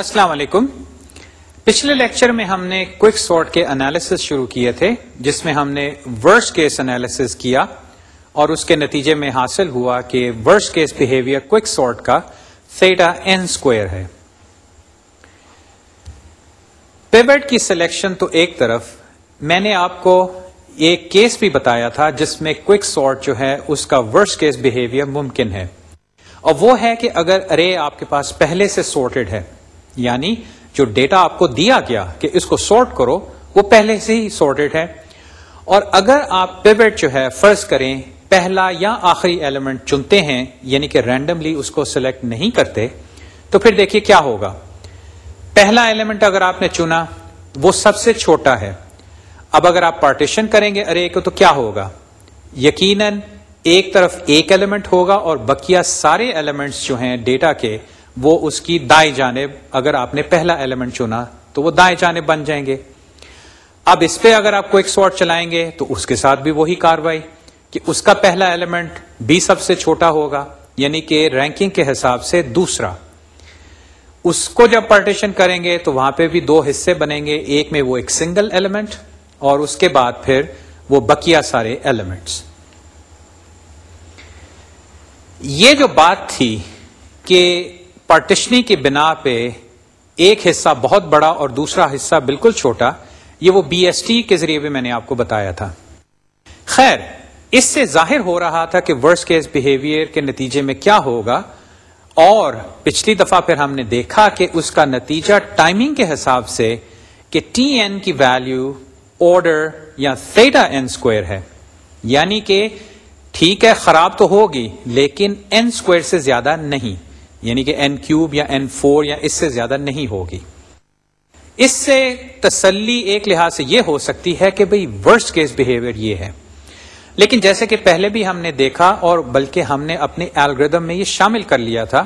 السلام علیکم پچھلے لیکچر میں ہم نے سارٹ کے انالیسز شروع کیے تھے جس میں ہم نے ورس کیس انالیسس کیا اور اس کے نتیجے میں حاصل ہوا کہ کیس سارٹ کا سیٹا این ہے کی سلیکشن تو ایک طرف میں نے آپ کو ایک کیس بھی بتایا تھا جس میں کوک سارٹ جو ہے اس کا ورس کیس بہیویئر ممکن ہے اور وہ ہے کہ اگر ارے آپ کے پاس پہلے سے سارٹیڈ ہے یعنی جو ڈیٹا آپ کو دیا گیا کہ اس کو سارٹ کرو وہ پہلے سے ہی سارٹیڈ ہے اور اگر آپ پیوٹ جو ہے فرض کریں پہلا یا آخری ایلیمنٹ چنتے ہیں یعنی کہ رینڈملی اس کو سلیکٹ نہیں کرتے تو پھر دیکھیے کیا ہوگا پہلا ایلیمنٹ اگر آپ نے چنا وہ سب سے چھوٹا ہے اب اگر آپ پارٹیشن کریں گے ارے کو تو کیا ہوگا یقیناً ایک طرف ایک ایلیمنٹ ہوگا اور بکیا سارے ایلیمنٹس جو ہیں ڈیٹا کے وہ اس کی دائیں جانب اگر آپ نے پہلا ایلیمنٹ چنا تو وہ دائیں جانب بن جائیں گے اب اس پہ اگر آپ کو ایک سوٹ چلائیں گے تو اس کے ساتھ بھی وہی کاروائی کہ اس کا پہلا ایلیمنٹ بھی سب سے چھوٹا ہوگا یعنی کہ رینکنگ کے حساب سے دوسرا اس کو جب پارٹیشن کریں گے تو وہاں پہ بھی دو حصے بنیں گے ایک میں وہ ایک سنگل ایلیمنٹ اور اس کے بعد پھر وہ بکیا سارے ایلیمنٹس یہ جو بات تھی کہ پارٹیشنی کی بنا پہ ایک حصہ بہت بڑا اور دوسرا حصہ بالکل چھوٹا یہ وہ بی ایس ٹی کے ذریعے بھی میں نے آپ کو بتایا تھا خیر اس سے ظاہر ہو رہا تھا کہ ورس کیس بہیویئر کے نتیجے میں کیا ہوگا اور پچھلی دفعہ پھر ہم نے دیکھا کہ اس کا نتیجہ ٹائمنگ کے حساب سے کہ ٹی این کی ویلیو آرڈر یا سیٹا این اسکوئر ہے یعنی کہ ٹھیک ہے خراب تو ہوگی لیکن این اسکوئر سے زیادہ نہیں یعنی کہ این کیوب یا این فور یا اس سے زیادہ نہیں ہوگی اس سے تسلی ایک لحاظ سے یہ ہو سکتی ہے کہ بھئی ورس کیس بہیویئر یہ ہے لیکن جیسے کہ پہلے بھی ہم نے دیکھا اور بلکہ ہم نے اپنے الگریدم میں یہ شامل کر لیا تھا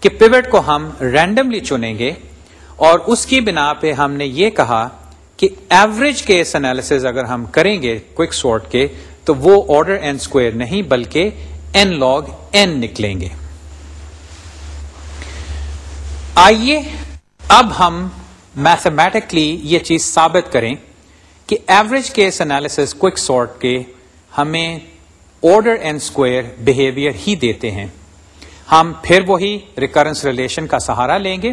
کہ پیوٹ کو ہم رینڈملی چنیں گے اور اس کی بنا پہ ہم نے یہ کہا کہ ایوریج کیس انالس اگر ہم کریں گے کوک سارٹ کے تو وہ آرڈر این اسکوئر نہیں بلکہ این لاگ این نکلیں گے آئیے اب ہم میتھمیٹکلی یہ چیز ثابت کریں کہ average case analysis quick sort کے ہمیں آرڈر اینڈ اسکوئر بہیویئر ہی دیتے ہیں ہم پھر وہی ریکرنس ریلیشن کا سہارا لیں گے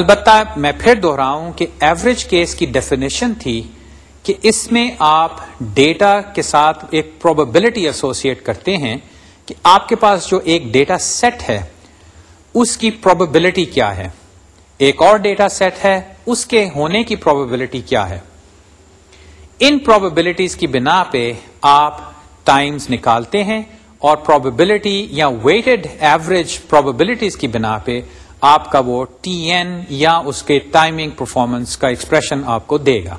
البتہ میں پھر دوہراؤں کہ ایوریج کیس کی ڈیفینیشن تھی کہ اس میں آپ ڈیٹا کے ساتھ ایک پروبلٹی ایسوسیٹ کرتے ہیں کہ آپ کے پاس جو ایک ڈیٹا سیٹ ہے اس کی پروبیبلٹی کیا ہے ایک اور ڈیٹا سیٹ ہے اس کے ہونے کی پروبیبلٹی کیا ہے ان پروبیبلٹیز کی بنا پہ آپ ٹائمز نکالتے ہیں اور پروبیبلٹی یا ویٹڈ ایوریج پروبیبلٹیز کی بنا پہ آپ کا وہ ٹی این یا اس کے ٹائمنگ پرفارمنس کا ایکسپریشن آپ کو دے گا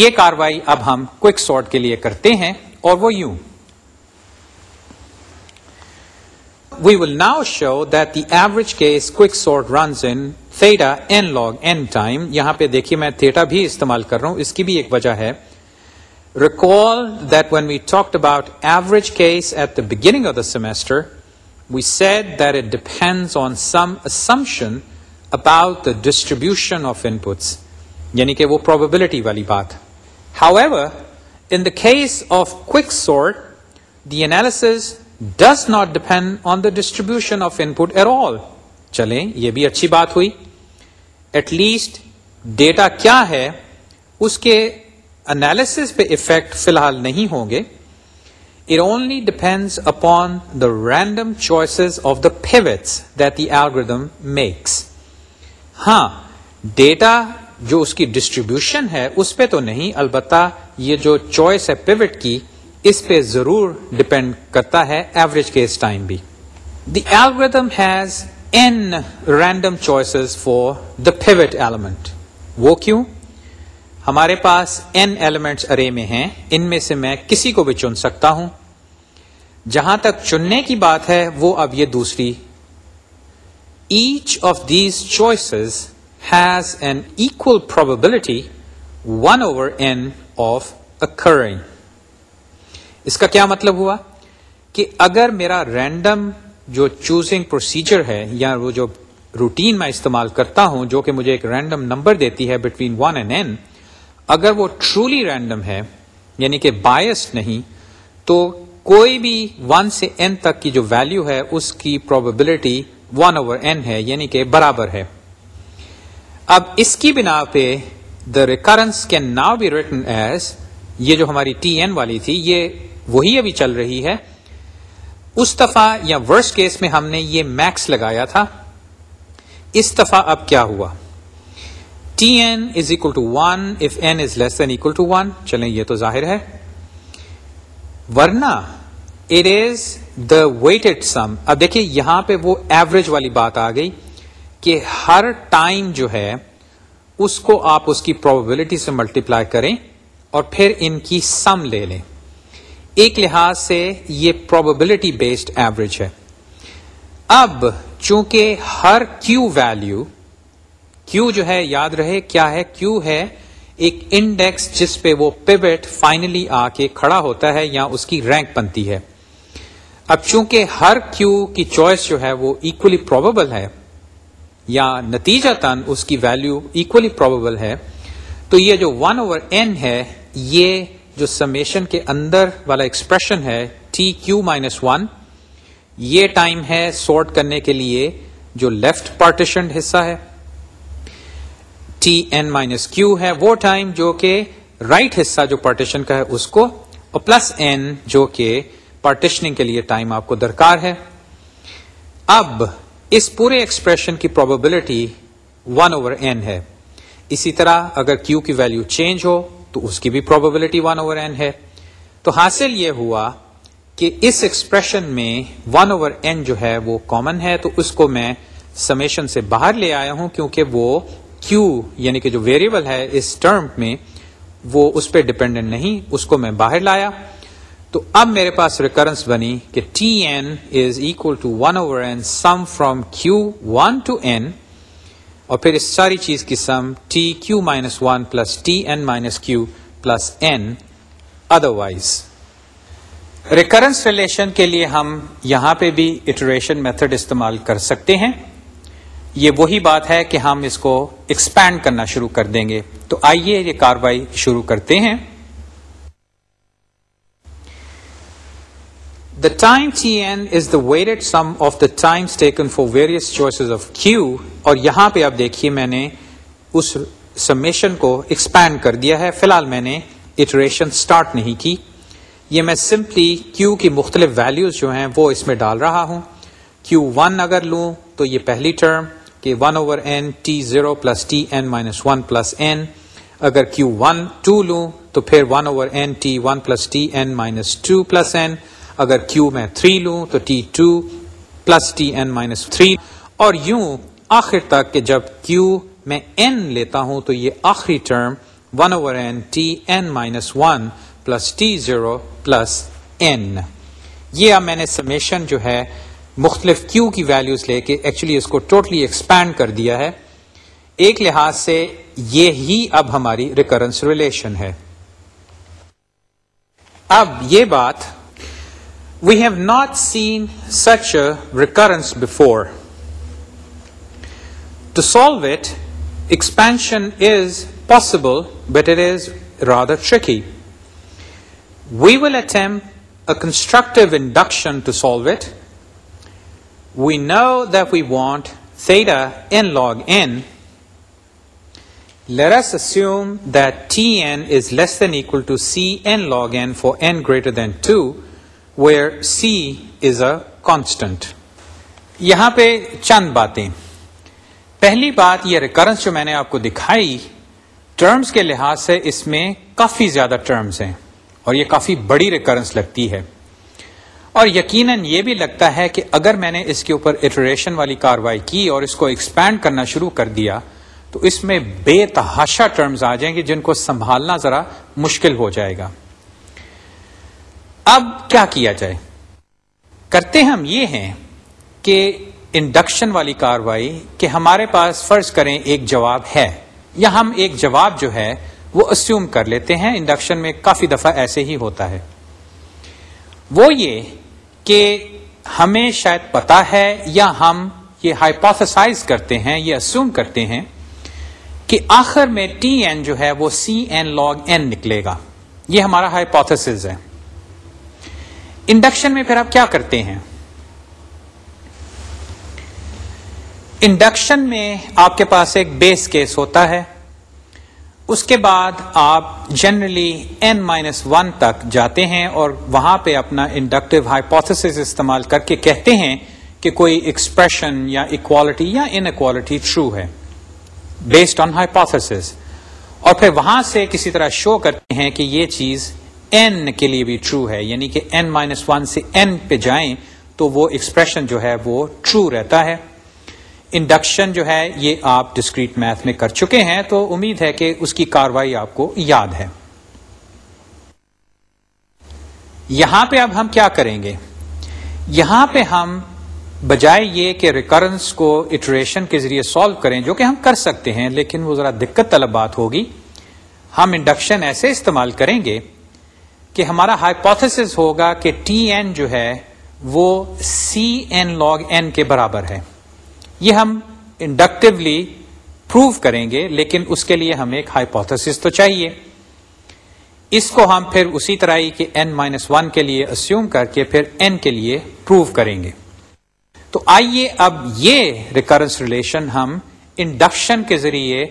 یہ کاروائی اب ہم سارٹ کے لیے کرتے ہیں اور وہ یوں we will now show that the average case quick sort runs in theta n log n time یہاں پہ دیکھیے میں theta بھی استعمال کر رہا ہوں اس کی بھی ایک وجہ ہے recall that when we talked about average case at the beginning of the semester we said that it depends on some assumption about the distribution of inputs یعنی کہ وہ probability والی بات however in the case of quick sort the analysis does not depend on the distribution of input array all چلیں یہ بھی اچھی بات ہوئی ایٹ لیسٹ ڈیٹا کیا ہے اس کے انالس پہ افیکٹ فی الحال نہیں ہوں گے it only depend upon the random choices of the that the algorithm makes ہاں ڈیٹا جو اس کی ڈسٹریبیوشن ہے اس پہ تو نہیں البتہ یہ جو چوائس ہے پیوٹ کی اس پہ ضرور ڈپینڈ کرتا ہے ایوریج کے اس ٹائم بھی the algorithm has an random choices for the favourite element وہ کیوں ہمارے پاس این ایلیمنٹس ارے میں ہیں ان میں سے میں کسی کو بھی چن سکتا ہوں جہاں تک چننے کی بات ہے وہ اب یہ دوسری each of these choices has an equal probability one over N of occurring اس کا کیا مطلب ہوا کہ اگر میرا رینڈم جو چوزنگ پروسیجر ہے یا وہ جو روٹین میں استعمال کرتا ہوں جو کہ مجھے ایک رینڈم نمبر دیتی ہے بٹوین ون اینڈ این اگر وہ ٹرولی رینڈم ہے یعنی کہ بایس نہیں تو کوئی بھی ون سے این تک کی جو ویلیو ہے اس کی پروبیبلٹی ون اوور این ہے یعنی کہ برابر ہے اب اس کی بنا پہ the recurrence can now be written as یہ جو ہماری ٹی این والی تھی یہ وہی ابھی چل رہی ہے اس دفعہ یا ورس کیس میں ہم نے یہ میکس لگایا تھا اس دفعہ اب کیا ہوا T n is equal to one if n is less than equal to one چلیں یہ تو ظاہر ہے ورنہ اٹ از دا ویٹڈ سم اب دیکھیے یہاں پہ وہ ایوریج والی بات آ گئی کہ ہر ٹائم جو ہے اس کو آپ اس کی پروبلٹی سے ملٹیپلائی کریں اور پھر ان کی سم لے لیں ایک لحاظ سے یہ پرابلمٹی بیسڈ ایوریج ہے اب چونکہ ہر کیو ویلو کیو جو ہے یاد رہے کیا ہے کیو ہے ایک انڈیکس جس پہ وہ پیوٹ فائنلی آ کے کھڑا ہوتا ہے یا اس کی رینک بنتی ہے اب چونکہ ہر کیو کی چوائس جو ہے وہ اکولی پروبیبل ہے یا نتیجہ تن اس کی ویلو اکولی پروبل ہے تو یہ جو ون اوور این ہے یہ جو سمیشن کے اندر والا ایکسپریشن ہے ٹی کیو مائنس ون یہ ٹائم ہے سارٹ کرنے کے لیے جو لیفٹ پارٹیشن حصہ ہے ٹی این مائنس کیو ہے وہ ٹائم جو کہ رائٹ right حصہ جو پارٹیشن کا ہے اس کو اور پلس این جو کہ پارٹیشننگ کے لیے ٹائم آپ کو درکار ہے اب اس پورے ایکسپریشن کی پروبیبلٹی ون اوور این ہے اسی طرح اگر کیو کی ویلو چینج ہو تو اس کی بھی پرابلمٹی ون اوور این ہے تو حاصل یہ ہوا کہ اس ایکسپریشن میں ون اوور این جو ہے وہ کامن ہے تو اس کو میں سمیشن سے باہر لے آیا ہوں کیونکہ وہ کیو یعنی کہ جو ویریبل ہے اس ٹرم میں وہ اس پہ ڈپینڈنٹ نہیں اس کو میں باہر لایا تو اب میرے پاس ریکرنس بنی کہ T n is equal to one over n sum from q one to n اور پھر اس ساری چیز کی sum T q minus one plus T n minus q plus n otherwise recurrence relation کے لیے ہم یہاں پہ بھی اٹریشن میتھڈ استعمال کر سکتے ہیں یہ وہی بات ہے کہ ہم اس کو ایکسپینڈ کرنا شروع کر دیں گے تو آئیے یہ کاروائی شروع کرتے ہیں The time Tn is the weighted sum of the times taken for various choices of Q اور یہاں پہ آپ دیکھیے میں نے اس سمیشن کو ایکسپینڈ کر دیا ہے فی الحال میں نے اٹریشن اسٹارٹ نہیں کی یہ میں سمپلی کیو کی مختلف ویلیوز جو ہیں وہ اس میں ڈال رہا ہوں کیو ون اگر لوں تو یہ پہلی ٹرم کہ one over n T zero plus T n minus one plus n اگر کیو ون ٹو لوں تو پھر one over n T one plus T n minus two plus n اگر کیو میں 3 لوں تو T two plus T n three اور یوں آخر تک کہ جب کیو میں این لیتا ہوں تو یہ آخری term 1 over n T minus one plus T zero plus n یہ اب میں نے سمیشن جو ہے مختلف کیو کی ویلیوز لے کے ایکچولی اس کو ٹوٹلی totally ایکسپینڈ کر دیا ہے ایک لحاظ سے یہ ہی اب ہماری ریکرنس ریلیشن ہے اب یہ بات We have not seen such a recurrence before. To solve it, expansion is possible, but it is rather tricky. We will attempt a constructive induction to solve it. We know that we want theta n log n. Let us assume that Tn is less than equal to Cn log n for n greater than 2. Where c is a constant یہاں پہ چند باتیں پہلی بات یہ recurrence جو میں نے آپ کو دکھائی ٹرمز کے لحاظ سے اس میں کافی زیادہ ٹرمز ہیں اور یہ کافی بڑی ریکرنس لگتی ہے اور یقیناً یہ بھی لگتا ہے کہ اگر میں نے اس کے اوپر اٹریشن والی کاروائی کی اور اس کو ایکسپینڈ کرنا شروع کر دیا تو اس میں بے تحاشا ٹرمز آ جائیں گے جن کو سنبھالنا ذرا مشکل ہو جائے گا اب کیا کیا جائے کرتے ہم یہ ہیں کہ انڈکشن والی کاروائی کہ ہمارے پاس فرض کریں ایک جواب ہے یا ہم ایک جواب جو ہے وہ اسیوم کر لیتے ہیں انڈکشن میں کافی دفعہ ایسے ہی ہوتا ہے وہ یہ کہ ہمیں شاید پتا ہے یا ہم یہ ہائپوتھسائز کرتے ہیں یہ اسیوم کرتے ہیں کہ آخر میں ٹی این جو ہے وہ سی این لاگ این نکلے گا یہ ہمارا ہائپوتھس ہے انڈکشن میں پھر آپ کیا کرتے ہیں انڈکشن میں آپ کے پاس ایک بیس کیس ہوتا ہے اس کے بعد آپ جنرلی این مائنس ون تک جاتے ہیں اور وہاں پہ اپنا انڈکٹیو ہائیپوتھس استعمال کر کے کہتے ہیں کہ کوئی ایکسپریشن یا اکوالٹی یا ان اکوالٹی ٹرو ہے بیسڈ آن ہائیپوتھس اور پھر وہاں سے کسی طرح شو کرتے ہیں کہ یہ چیز کے لیے بھی ٹرو ہے یعنی کہ این مائنس ون سے این پہ جائیں تو وہ ایکسپریشن جو ہے وہ ٹرو رہتا ہے انڈکشن جو ہے یہ آپ ڈسکریٹ میتھ میں کر چکے ہیں تو امید ہے کہ اس کی کاروائی آپ کو یاد ہے یہاں پہ اب ہم کیا کریں گے یہاں پہ ہم بجائے یہ کہ ریکرنس کو اٹریشن کے ذریعے سالو کریں جو کہ ہم کر سکتے ہیں لیکن وہ ذرا دقت طلب بات ہوگی ہم انڈکشن ایسے استعمال کریں گے کہ ہمارا ہائپوتھس ہوگا کہ ٹی این جو ہے وہ سی این لاگ این کے برابر ہے یہ ہم انڈکٹیولی پروو کریں گے لیکن اس کے لیے ہمیں ایک ہائپوتھس تو چاہیے اس کو ہم پھر اسی طرح ہی کہ این مائنس ون کے لیے اسیوم کر کے پھر این کے لیے پروو کریں گے تو آئیے اب یہ ریکرنس ریلیشن ہم انڈکشن کے ذریعے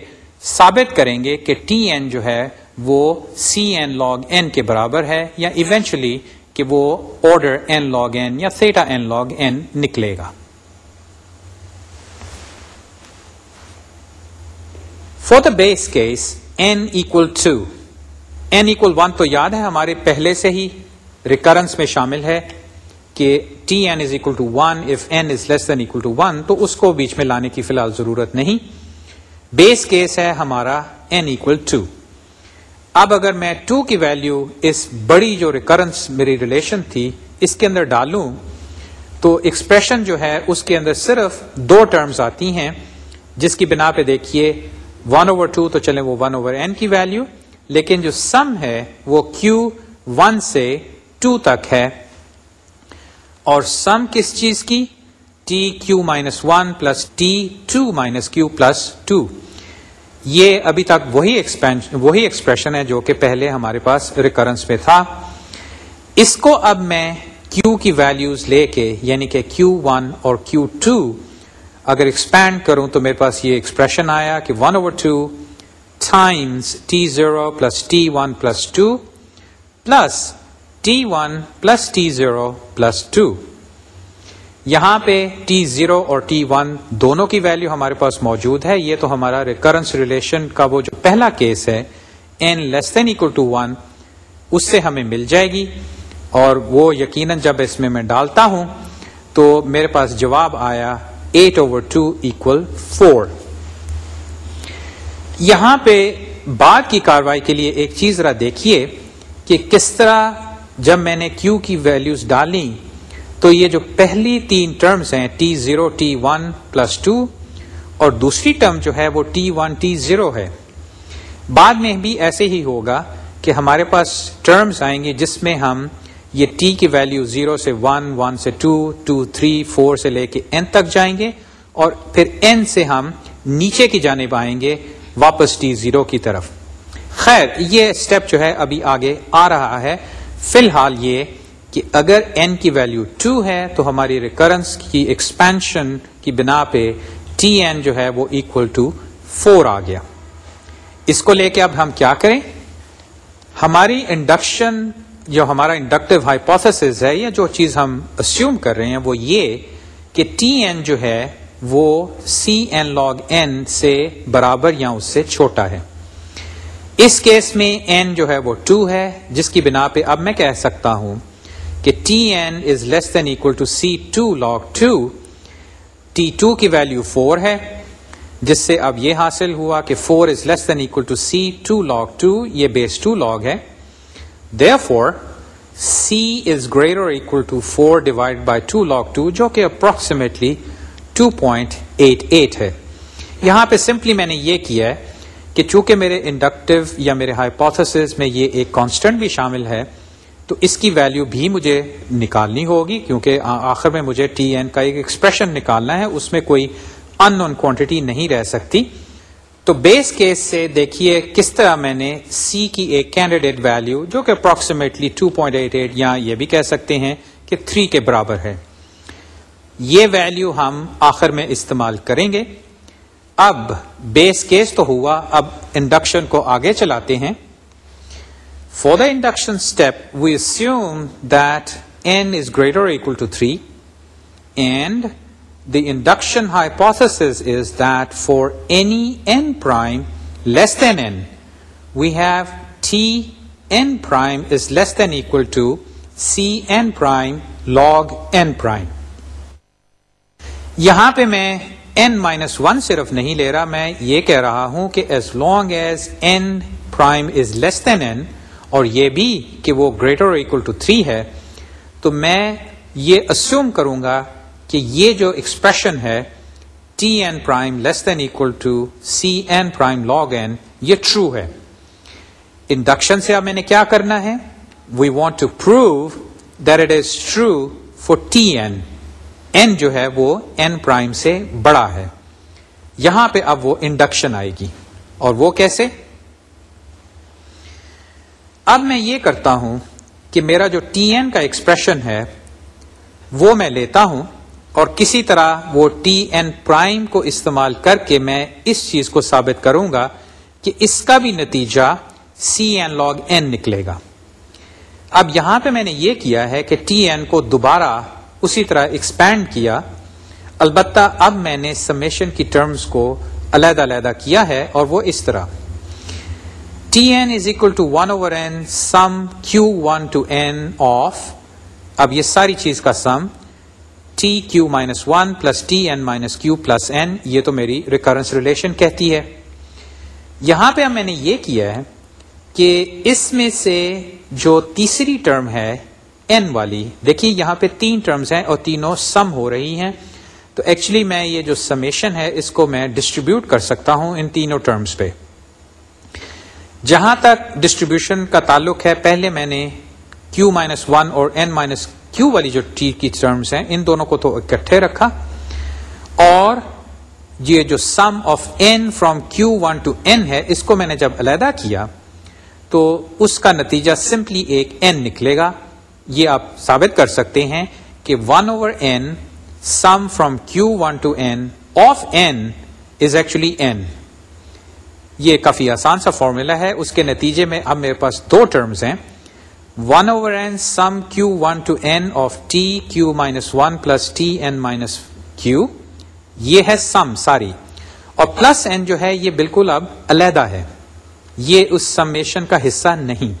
ثابت کریں گے کہ ٹی این جو ہے وہ سی این لاگ این کے برابر ہے یا ایونچولی کہ وہ آرڈر این لاگ این یا سیٹا این لاگ این نکلے گا for the base case n equal two n equal one تو یاد ہے ہمارے پہلے سے ہی ریکرنس میں شامل ہے کہ T N is equal to one if N is less than equal to one تو اس کو بیچ میں لانے کی فی الحال ضرورت نہیں بیس کیس ہے ہمارا این ایكو ٹو اب اگر میں ٹو کی ویلیو اس بڑی جو ریکرنس میری ریلیشن تھی اس کے اندر ڈالوں تو ایکسپریشن جو ہے اس کے اندر صرف دو ٹرمز آتی ہیں جس کی بنا پہ دیکھیے ون اوور ٹو تو چلیں وہ ون اوور این کی ویلیو لیکن جو سم ہے وہ کیو ون سے ٹو تک ہے اور سم کس چیز کی T q minus one plus T two minus q plus two یہ ابھی تک وہی ایکسپینشن وہی ایکسپریشن ہے جو کہ پہلے ہمارے پاس ریکرنس میں تھا اس کو اب میں کیو کی ویلیوز لے کے یعنی کہ کیو ون اور کیو ٹو اگر ایکسپینڈ کروں تو میرے پاس یہ ایکسپریشن آیا کہ one over two times T zero plus T one plus two plus T one plus T zero plus two یہاں پہ ٹی زیرو اور ٹی ون دونوں کی ویلیو ہمارے پاس موجود ہے یہ تو ہمارا ریکرنس ریلیشن کا وہ جو پہلا کیس ہے N less than equal to one اس سے ہمیں مل جائے گی اور وہ یقیناً جب اس میں میں ڈالتا ہوں تو میرے پاس جواب آیا eight over two equal four یہاں پہ بعد کی کاروائی کے لیے ایک چیز دیکھیے کہ کس طرح جب میں نے کیو کی ویلیوز ڈالیں تو یہ جو پہلی تین ٹرمز ہیں T zero T one plus two اور دوسری ٹرم جو ہے وہ ٹی ون ٹی زیرو ہے ہمارے پاس ٹرمز آئیں گے جس میں ہم یہ ٹی کی ویلیو زیرو سے ون ون سے ٹو ٹو تھری فور سے لے کے تک جائیں گے اور پھر این سے ہم نیچے کی جانب آئیں گے واپس ٹی زیرو کی طرف خیر یہ اسٹیپ جو ہے ابھی آگے آ رہا ہے فی الحال یہ کہ اگر n کی ویلو 2 ہے تو ہماری ریکرنس کی ایکسپینشن کی بنا پہ ٹی اکول ٹو 4 آ گیا اس کو لے کے اب ہم کیا کریں ہماری انڈکشن جو ہمارا انڈکٹیو ہائیپوسیز ہے یا جو چیز ہم اسیوم کر رہے ہیں وہ یہ کہ ٹی ایگ این سے برابر یا اس سے چھوٹا ہے اس کیس میں این جو ہے وہ ٹو ہے جس کی بنا پہ اب میں کہہ سکتا ہوں کہ T n is less than equal to log two T two کی ویلو فور ہے جس سے اب یہ حاصل ہوا کہ فور از لیس دین یہ بیس ٹو لاک ہے there for c is greater equal to four divide by two log two جو کہ approximately two point eight eight ہے یہاں پہ سمپلی میں نے یہ کیا ہے کہ چونکہ میرے انڈکٹیو یا میرے ہائپوتھس میں یہ ایک کانسٹنٹ بھی شامل ہے تو اس کی ویلیو بھی مجھے نکالنی ہوگی کیونکہ آخر میں مجھے ٹی این کا ایک ایکسپریشن نکالنا ہے اس میں کوئی ان نون کوانٹٹی نہیں رہ سکتی تو بیس کیس سے دیکھیے کس طرح میں نے سی کی ایک کینڈیڈیٹ ویلیو جو کہ اپروکسیمیٹلی 2.88 یا یہ بھی کہہ سکتے ہیں کہ 3 کے برابر ہے یہ ویلیو ہم آخر میں استعمال کریں گے اب بیس کیس تو ہوا اب انڈکشن کو آگے چلاتے ہیں for the induction step we assume greater equal to three and the induction hypothesis is that for any n prime less than n we've T n is less than equal to c n prime log n prime یہاں پہ میں N minus one صرف نہیں لے رہا میں یہ کہہ رہا ہوں کہ as long as N prime is less than N اور یہ بھی کہ وہ گریٹر اور اکول ٹو تھری ہے تو میں یہ اسیوم کروں گا کہ یہ جو ایکسپریشن ہے T n prime less than equal to c n prime log n یہ ٹرو ہے انڈکشن سے اب میں نے کیا کرنا ہے we want to prove that it is true for T n n n جو ہے وہ پرائم سے بڑا ہے یہاں پہ اب وہ انڈکشن آئے گی اور وہ کیسے اب میں یہ کرتا ہوں کہ میرا جو ٹی این کا ایکسپریشن ہے وہ میں لیتا ہوں اور کسی طرح وہ ٹی این پرائم کو استعمال کر کے میں اس چیز کو ثابت کروں گا کہ اس کا بھی نتیجہ سی این لاگ این نکلے گا اب یہاں پہ میں نے یہ کیا ہے کہ ٹی این کو دوبارہ اسی طرح ایکسپینڈ کیا البتہ اب میں نے سمیشن کی ٹرمز کو علیحدہ علیحدہ کیا ہے اور وہ اس طرح ٹی n اکول اب یہ ساری چیز کا sum T q minus one plus T n minus q plus n یہ تو میری ریکرنس ریلیشن کہتی ہے یہاں پہ میں نے یہ کیا ہے کہ اس میں سے جو تیسری ٹرم ہے این والی دیکھیے یہاں پہ تین ٹرمز ہیں اور تینوں سم ہو رہی ہیں تو ایکچولی میں یہ جو سمیشن ہے اس کو میں ڈسٹریبیوٹ کر سکتا ہوں ان تینوں ٹرمز پہ جہاں تک ڈسٹریبیوشن کا تعلق ہے پہلے میں نے کیو مائنس ون اور این مائنس کیو والی جو ٹی کی ٹرمز ہیں ان دونوں کو تو اکٹھے رکھا اور یہ جو sum of n from q one to n ہے اس کو میں نے جب علیحدہ کیا تو اس کا نتیجہ سمپلی ایک این نکلے گا یہ آپ ثابت کر سکتے ہیں کہ one over n sum from q one to n of n is actually n یہ کافی آسان سا فارمولا ہے اس کے نتیجے میں اب میرے پاس دو ٹرمز ہیں one over n sum q one to n of q minus one plus T q یہ ہے سم ساری اور پلس این جو ہے یہ بالکل اب علیحدہ ہے یہ اس سمیشن کا حصہ نہیں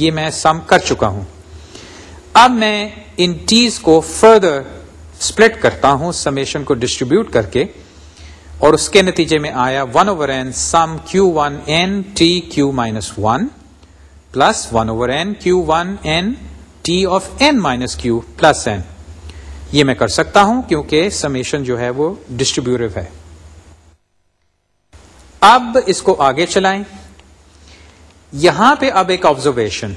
یہ میں سم کر چکا ہوں اب میں ان ٹیز کو فردر اسپلٹ کرتا ہوں سمیشن کو ڈسٹریبیوٹ کر کے اور اس کے نتیجے میں آیا one over n sum q one n T q minus one plus one over n q one n T of n minus q plus n یہ میں کر سکتا ہوں کیونکہ سمیشن جو ہے وہ ڈسٹریبیوٹو ہے اب اس کو آگے چلائیں یہاں پہ اب ایک آبزرویشن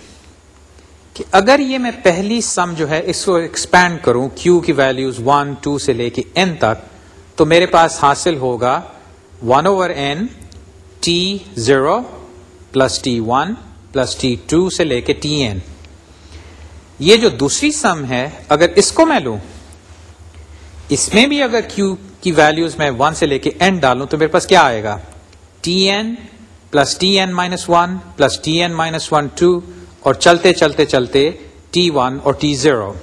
کہ اگر یہ میں پہلی سم جو ہے اس کو ایکسپینڈ کروں کیو کی ویلیوز ون ٹو سے لے کے این تک تو میرے پاس حاصل ہوگا one over n T zero plus T one plus T two سے لے کے ٹی دوسری سم ہے اگر اس کو میں لوں اس میں بھی اگر کیو کی ویلیوز میں ون سے لے کے این ڈالوں تو میرے پاس کیا آئے گا T plus T n minus one plus T n minus one two اور چلتے چلتے چلتے ٹی ون اور ٹی زیرو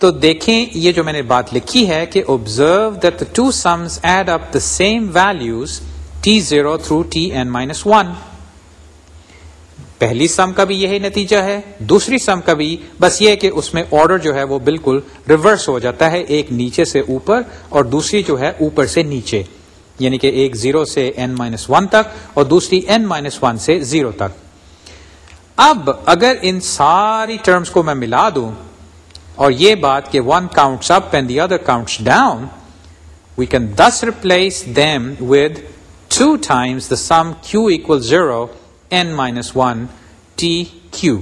تو دیکھیں یہ جو میں نے بات لکھی ہے کہ observe that the two sums add up the same values T zero through T n minus one پہلی سم کا بھی یہی نتیجہ ہے دوسری سم کا بھی بس یہ کہ اس میں آرڈر جو ہے وہ بالکل ریورس ہو جاتا ہے ایک نیچے سے اوپر اور دوسری جو ہے اوپر سے نیچے یعنی کہ ایک زیرو سے این مائنس ون تک اور دوسری این مائنس ون سے زیرو تک اب اگر ان ساری ٹرمز کو میں ملا دوں اور یہ بات کہ one counts up and the other counts down we can this replace them with two times the sum q equal zero n minus one T q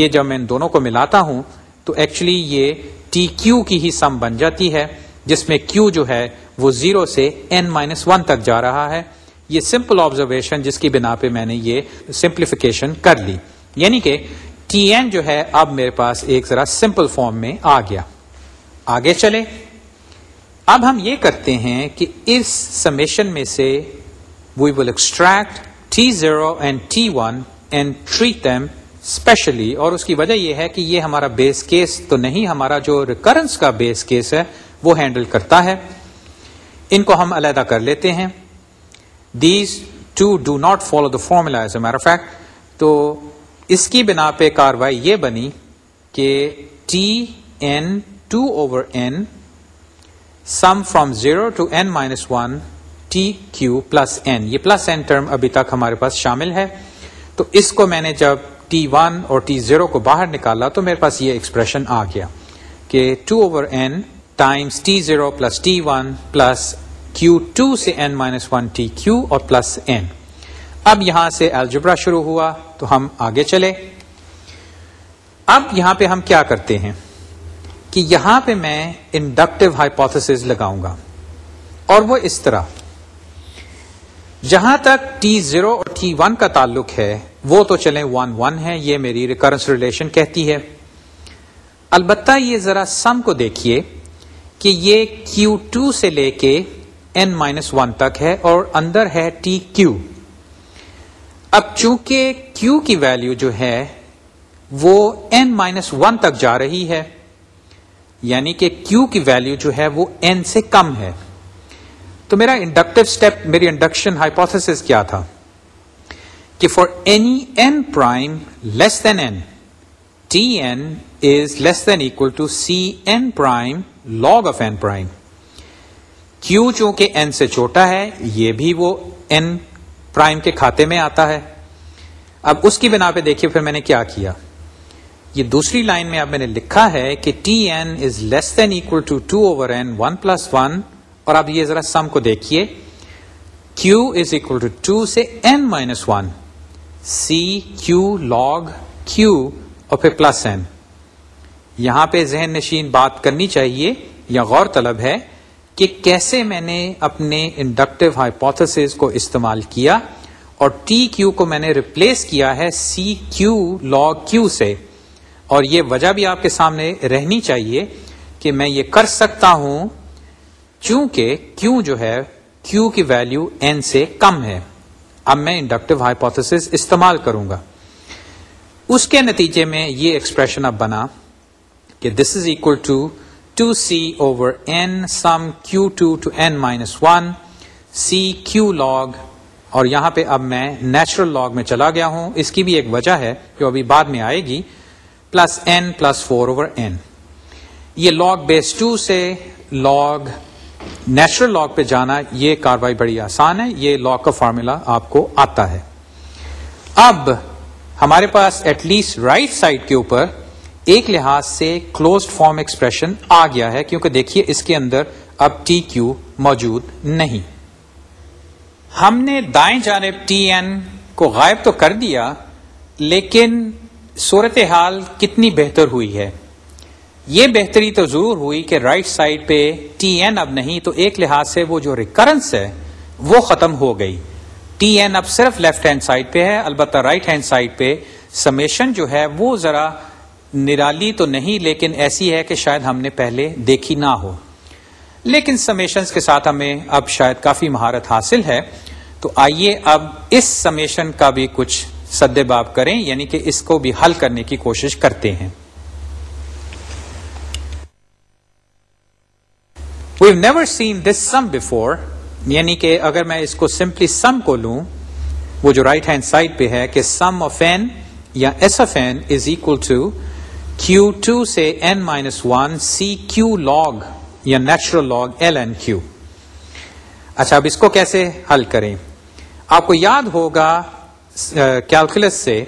یہ جب میں ان دونوں کو ملاتا ہوں تو ایکچولی یہ ٹی کیو کی ہی سم بن جاتی ہے جس میں کیو جو ہے وہ زیرو سے این مائنس ون تک جا رہا ہے یہ سمپل آبزرویشن جس کی بنا پہ میں نے یہ سمپلیفیکیشن کر لی یعنی کہ جو ہے اب میرے پاس ایک ذرا سمپل فارم میں آ گیا آگے چلے اب ہم یہ کرتے ہیں کہ اس سمیشن میں سے we will extract T zero and and one especially اور اس کی وجہ یہ ہے کہ یہ ہمارا بیس کیس تو نہیں ہمارا جو ریکرنس کا بیس کیس ہے وہ ہینڈل کرتا ہے ان کو ہم علیحدہ کر لیتے ہیں these two do not follow the formal fact تو اس کی بنا پہ کاروائی یہ بنی کہ T n two over n sum from zero to n minus one T q plus n یہ پلس این ٹرم ابھی تک ہمارے پاس شامل ہے تو اس کو میں نے جب ٹی ون اور ٹی زیرو کو باہر نکالا تو میرے پاس یہ ایکسپریشن آ گیا کہ two over n times T zero plus T one plus q two سے n minus one T q اور پلس این اب یہاں سے الجبرا شروع ہوا تو ہم آگے چلے اب یہاں پہ ہم کیا کرتے ہیں کہ یہاں پہ میں انڈکٹیو ہائپوتھس لگاؤں گا اور وہ اس طرح جہاں تک ٹی زیرو اور ٹی ون کا تعلق ہے وہ تو چلیں ون ون ہے یہ میری ریکرنس ریلیشن کہتی ہے البتہ یہ ذرا سم کو دیکھیے کہ یہ کیو ٹو سے لے کے این مائنس ون تک ہے اور اندر ہے ٹی کیو اب چونکہ کیو کی ویلو جو ہے وہ این مائنس ون تک جا رہی ہے یعنی کہ کیو کی ویلو جو ہے وہ سے کم ہے تو میرا انڈکٹیو اسٹیپ میری انڈکشن ہائپوس کیا تھا کہ for any n prime less than n T n is less than equal to c n prime log of n prime q چونکہ این سے چھوٹا ہے یہ بھی وہ این پرائم کے کھاتے میں آتا ہے اب اس کی بنا پہ دیکھیے پھر میں نے کیا کیا یہ دوسری لائن میں اب میں نے لکھا ہے کہ T n is less than equal to two over n one one plus اور اب یہ ذرا سم کو دیکھیے q is equal to two سے n minus one c q log q اور پھر پلس این یہاں پہ ذہن نشین بات کرنی چاہیے یا غور طلب ہے کہ کیسے میں نے اپنے انڈکٹیو ہائپوتھس کو استعمال کیا اور ٹی کیو کو میں نے ریپلیس کیا ہے سی کیو لاگ کیو سے اور یہ وجہ بھی آپ کے سامنے رہنی چاہیے کہ میں یہ کر سکتا ہوں چونکہ کیوں جو ہے کیو کی ویلو این سے کم ہے اب میں انڈکٹیو ہائپوتھس استعمال کروں گا اس کے نتیجے میں یہ ایکسپریشن اب بنا کہ دس از اکول ٹو اور یہاں پہ اب میں نیچرل لاگ میں چلا گیا ہوں اس کی بھی ایک وجہ ہے جو ابھی بعد میں آئے گی plus n plus four over n یہ لاگ بیس ٹو سے لاگ نیچرل لاگ پہ جانا یہ کاروائی بڑی آسان ہے یہ لاگ کا فارمولا آپ کو آتا ہے اب ہمارے پاس ایٹ لیسٹ رائٹ سائڈ کے اوپر ایک لحاظ سے کلوزڈ فارم ایکسپریشن آ گیا ہے کیونکہ دیکھیے اس کے اندر اب ٹی کیو موجود نہیں ہم نے دائیں جانب ٹی این کو غائب تو کر دیا صورت حال کتنی بہتر ہوئی ہے یہ بہتری تو ضرور ہوئی کہ رائٹ سائڈ پہ ٹی این اب نہیں تو ایک لحاظ سے وہ جو ریکرنس ہے وہ ختم ہو گئی ٹی این اب صرف لیفٹ ہینڈ سائڈ پہ ہے البتہ رائٹ ہینڈ سائڈ پہ سمیشن جو ہے وہ ذرا نرالی تو نہیں لیکن ایسی ہے کہ شاید ہم نے پہلے دیکھی نہ ہو لیکن سمیشنز کے ساتھ ہمیں اب شاید کافی مہارت حاصل ہے تو آئیے اب اس سمیشن کا بھی کچھ سدے باب کریں یعنی کہ اس کو بھی حل کرنے کی کوشش کرتے ہیں یعنی کہ اگر میں اس کو سمپلی سم کو لوں وہ جو رائٹ ہینڈ سائڈ پہ ہے کہ سم آف این یا S of n is equal to q2 two سے n minus one c q log یا natural log l n q اچھا اب اس کو کیسے حل کریں آپ کو یاد ہوگا کیلکولس سے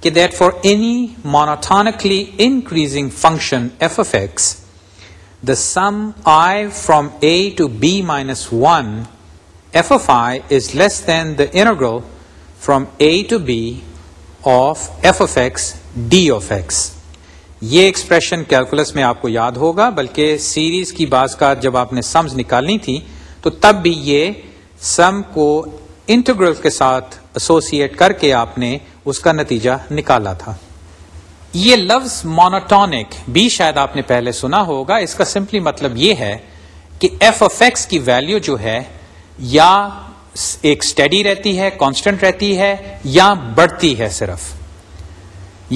کہ that for any monotonically increasing function f x the sum i from a to b minus one f of i is less than the integral from a to b of f x d of x یہ expression calculus میں آپ کو یاد ہوگا بلکہ series کی بعض کا جب آپ نے سمز نکالنی تھی تو تب بھی یہ سم کو انٹرگرل کے ساتھ ایسوسیٹ کر کے آپ نے اس کا نتیجہ نکالا تھا یہ لفظ مونوٹونک بھی شاید آپ نے پہلے سنا ہوگا اس کا سمپلی مطلب یہ ہے کہ ایف اف ایکس کی ویلیو جو ہے یا ایک اسٹڈی رہتی ہے کانسٹنٹ رہتی ہے یا بڑھتی ہے صرف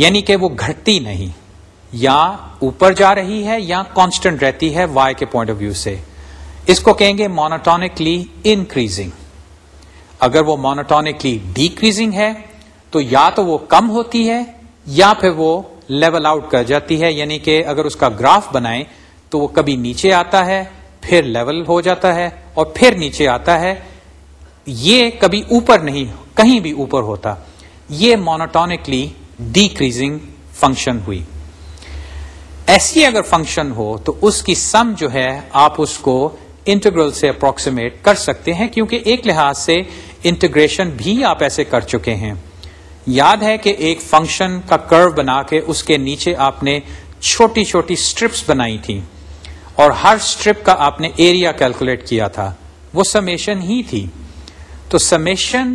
یعنی کہ وہ گھٹتی نہیں یا اوپر جا رہی ہے یا کانسٹنٹ رہتی ہے وائی کے پوائنٹ آف ویو سے اس کو کہیں گے مونوٹونکلی انکریزنگ اگر وہ ڈیکریزنگ ہے تو یا تو وہ کم ہوتی ہے یا پھر وہ لیول آؤٹ کر جاتی ہے یعنی کہ اگر اس کا گراف بنائیں تو وہ کبھی نیچے آتا ہے پھر لیول ہو جاتا ہے اور پھر نیچے آتا ہے یہ کبھی اوپر نہیں کہیں بھی اوپر ہوتا یہ مونوٹونکلی ڈیکریزنگ فنکشن ہوئی ایسی اگر فنکشن ہو تو اس کی سم جو ہے آپ اس کو انٹرگرل سے اپروکسیمیٹ کر سکتے ہیں کیونکہ ایک لحاظ سے انٹرگریشن بھی آپ ایسے کر چکے ہیں یاد ہے کہ ایک فنکشن کا کرو بنا کے اس کے نیچے آپ نے چھوٹی چھوٹی اسٹرپس بنائی تھی اور ہر اسٹرپ کا آپ نے ایریا کیلکولیٹ کیا تھا وہ سمیشن ہی تھی تو سمیشن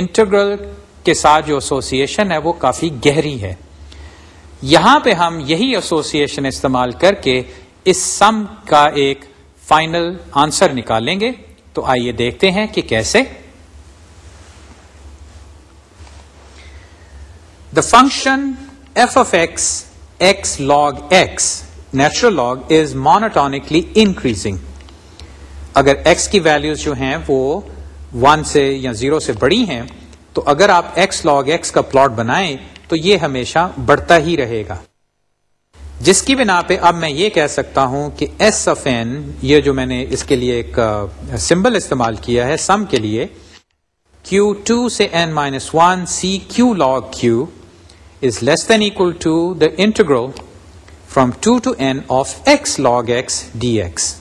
انٹرگرل کے ساتھ جو ایسوسیشن ہے وہ کافی گہری ہے یہاں پہ ہم یہی ایسوسیشن استعمال کر کے اس سم کا ایک فائنل آنسر نکالیں گے تو آئیے دیکھتے ہیں کہ کیسے the function f of x x log x natural log is monotonically increasing اگر ایکس کی ویلیوز جو ہیں وہ ون سے یا زیرو سے بڑی ہیں تو اگر آپ ایکس لاگ ایکس کا پلاٹ بنائیں تو یہ ہمیشہ بڑھتا ہی رہے گا جس کی بنا پہ اب میں یہ کہہ سکتا ہوں کہ ایس اف این یہ جو میں نے اس کے لیے ایک سمبل استعمال کیا ہے سم کے لیے کیو ٹو سے n minus one c q log q is less than equal to the integral from two to n of x log x d x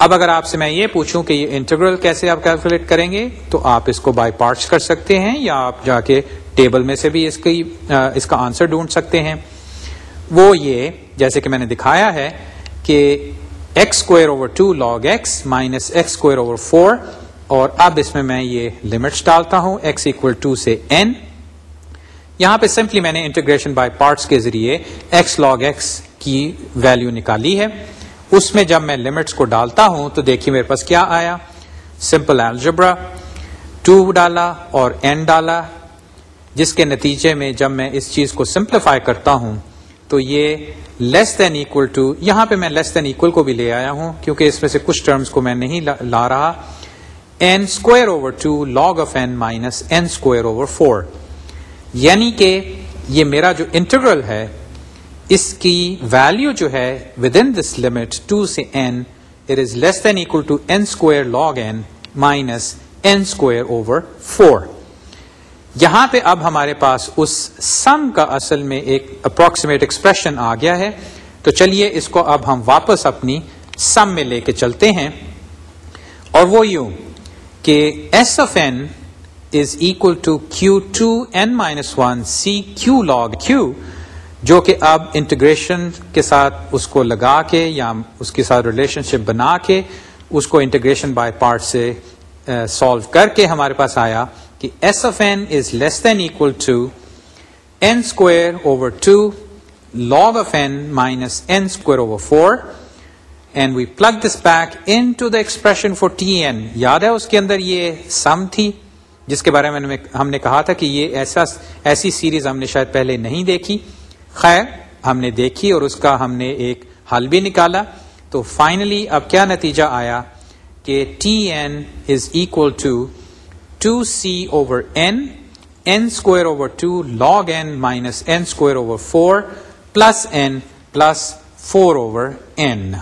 اب اگر آپ سے میں یہ پوچھوں کہ یہ انٹرگرل کیسے آپ کیلکولیٹ کریں گے تو آپ اس کو بائی پارٹس کر سکتے ہیں یا آپ جا کے ٹیبل میں سے بھی اس کی اس کا آنسر ڈھونڈ سکتے ہیں وہ یہ جیسے کہ میں نے دکھایا ہے کہ x square over two log x minus x square over four اور اب اس میں میں یہ لمٹس ڈالتا ہوں ایکس اکول ٹو سے این یہاں پہ سمپلی میں نے انٹرگریشن بائی پارٹس کے ذریعے ایکس لاگ ایکس کی ویلو نکالی ہے اس میں جب میں لمٹس کو ڈالتا ہوں تو دیکھیے میرے پاس کیا آیا سمپل الجبرا ٹو ڈالا اور این ڈالا جس کے نتیجے میں جب میں اس چیز کو سمپلیفائی کرتا ہوں تو یہ لیس دین ایکول ٹو یہاں پہ میں لیس دین ایکول کو بھی لے آیا ہوں کیونکہ اس میں سے کچھ ٹرمز کو میں نہیں لا رہا n square over two log of n minus n square over four یعنی کہ یہ میرا جو انٹرگرل ہے اس کی ویلیو جو ہے with in this limit two سے n it is less than equal to n square log n minus n square over four یہاں پہ اب ہمارے پاس اس سم کا اصل میں ایک اپروکسیمیٹ ایکسپریشن آ گیا ہے تو چلیے اس کو اب ہم واپس اپنی سم میں لے کے چلتے ہیں اور وہ یوں کہ S of n is equal to q two n minus one c q log q جو کہ اب انٹیگریشن کے ساتھ اس کو لگا کے یا اس کے ساتھ ریلیشن شپ بنا کے اس کو انٹیگریشن بائی پارٹ سے سالو uh, کر کے ہمارے پاس آیا کہ s n n is less than two square over two log of n minus n square over four and we plug this back into the expression for t n یاد ہے اس کے اندر یہ سم تھی جس کے بارے میں ہم نے کہا تھا کہ یہ ایسا ایسی سیریز ہم نے شاید پہلے نہیں دیکھی خیر ہم نے دیکھی اور اس کا ہم نے ایک حل بھی نکالا تو فائنلی اب کیا نتیجہ آیا کہ t n is equal to two c over n n square over two log n minus n square over four plus n plus four over n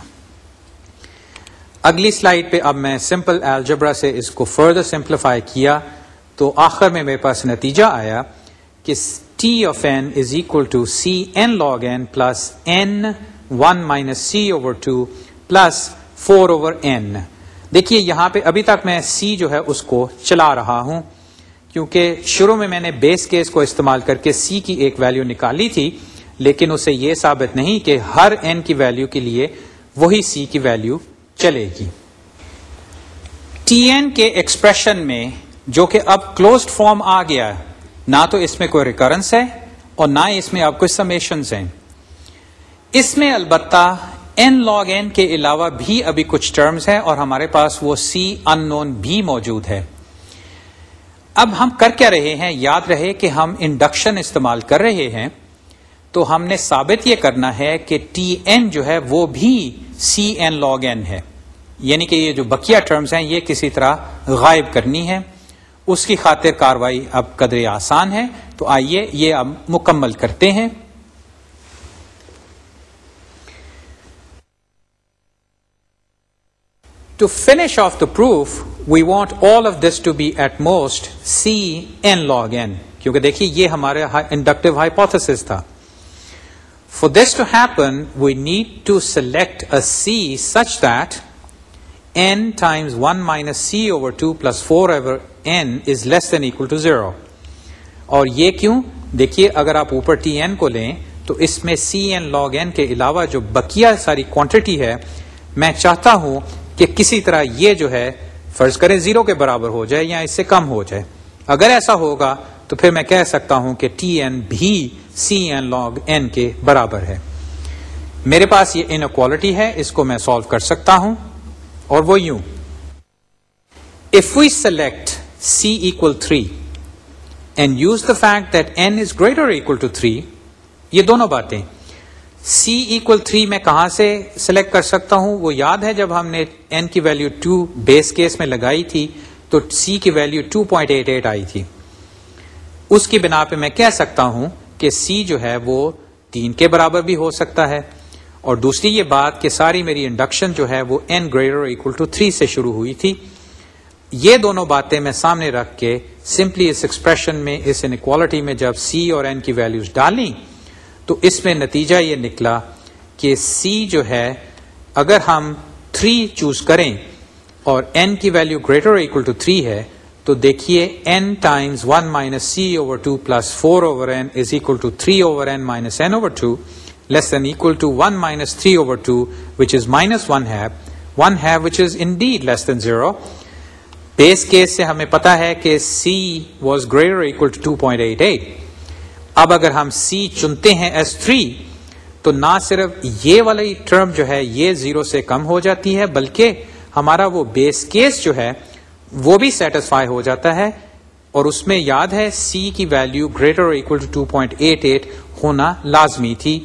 اگلی سلائیڈ پہ اب میں سمپل الجبرا سے اس کو فردر سمپلیفائی کیا تو آخر میں میرے پاس نتیجہ آیا کہ of n is equal to c n log n plus n one minus c over two plus four over n دیکھیے یہاں پہ ابھی تک میں سی جو ہے اس کو چلا رہا ہوں کیونکہ شروع میں میں نے بیس کیس کو استعمال کر کے سی کی ایک ویلیو نکالی تھی لیکن اسے یہ ثابت نہیں کہ ہر این کی ویلیو کے لیے وہی سی کی ویلیو چلے گی ٹی این کے ایکسپریشن میں جو کہ اب کلوزڈ فارم آ گیا ہے نہ تو اس میں کوئی ریکرنس ہے اور نہ اس میں آپ کو سمیشنز ہیں اس میں البتہ این لاگ این کے علاوہ بھی ابھی کچھ ٹرمز ہیں اور ہمارے پاس وہ سی ان نون بھی موجود ہے اب ہم کر کیا رہے ہیں یاد رہے کہ ہم انڈکشن استعمال کر رہے ہیں تو ہم نے ثابت یہ کرنا ہے کہ ٹی این جو ہے وہ بھی سی این لاگ این ہے یعنی کہ یہ جو بکیا ٹرمز ہیں یہ کسی طرح غائب کرنی ہے اس کی خاطر کاروائی اب قدر آسان ہے تو آئیے یہ اب مکمل کرتے ہیں to finish off the proof we want all of this to be at most c n log n کیونکہ دیکھیے یہ ہمارے انڈکٹیو ہائپوتھس تھا for this to happen we need to select a c such that n times one minus c over two plus four over اور یہ کیوں دیکھیے اگر آپ اوپر ٹی لیں تو اس میں سی این این کے علاوہ جو بکیا ساری کوانٹٹی ہے میں چاہتا ہوں کہ کسی طرح یہ جو ہے فرض کریں زیرو کے برابر ہو جائے یا اس سے کم ہو جائے اگر ایسا ہوگا تو پھر میں کہہ سکتا ہوں کہ ٹی سی این کے برابر ہے میرے پاس یہ ہے اس کو میں سالو کر سکتا ہوں اور وہ یوں if we select c the three and use the fact greater equal to three یہ دونوں باتیں سی equal تھری میں کہاں سے سلیکٹ کر سکتا ہوں وہ یاد ہے جب ہم نے این کی ویلو ٹو بیس کیس میں لگائی تھی تو سی کی value two point eight eight آئی تھی اس کی بنا پہ میں کہہ سکتا ہوں کہ سی جو ہے وہ تین کے برابر بھی ہو سکتا ہے اور دوسری یہ بات کہ ساری میری انڈکشن جو ہے وہ این گریٹر to تھری سے شروع ہوئی تھی یہ دونوں باتیں میں سامنے رکھ کے سمپلی اس ایکسپریشن میں اس انکوالٹی میں جب سی اور این کی ویلیوز ڈالیں تو اس میں نتیجہ یہ نکلا کہ سی جو ہے اگر ہم 3 چوز کریں اور این کی ویلیو گریٹر اکول ٹو 3 ہے تو دیکھیے n times 1 minus c over 2 plus 4 over n is equal to 3 over n minus n over 2 less than equal to 1 minus 3 over 2 which is minus 1 half 1 half which is indeed less than 0 base case سے ہمیں پتا ہے کہ c was greater equal to point eight eight اب اگر ہم سی چنتے ہیں ایس تھری تو نہ صرف یہ والی ٹرم جو ہے یہ زیرو سے کم ہو جاتی ہے بلکہ ہمارا وہ بیس کیس جو ہے وہ بھی سیٹسفائی ہو جاتا ہے اور اس میں یاد ہے سی کی ویلو گریٹر اور to two point eight eight ہونا لازمی تھی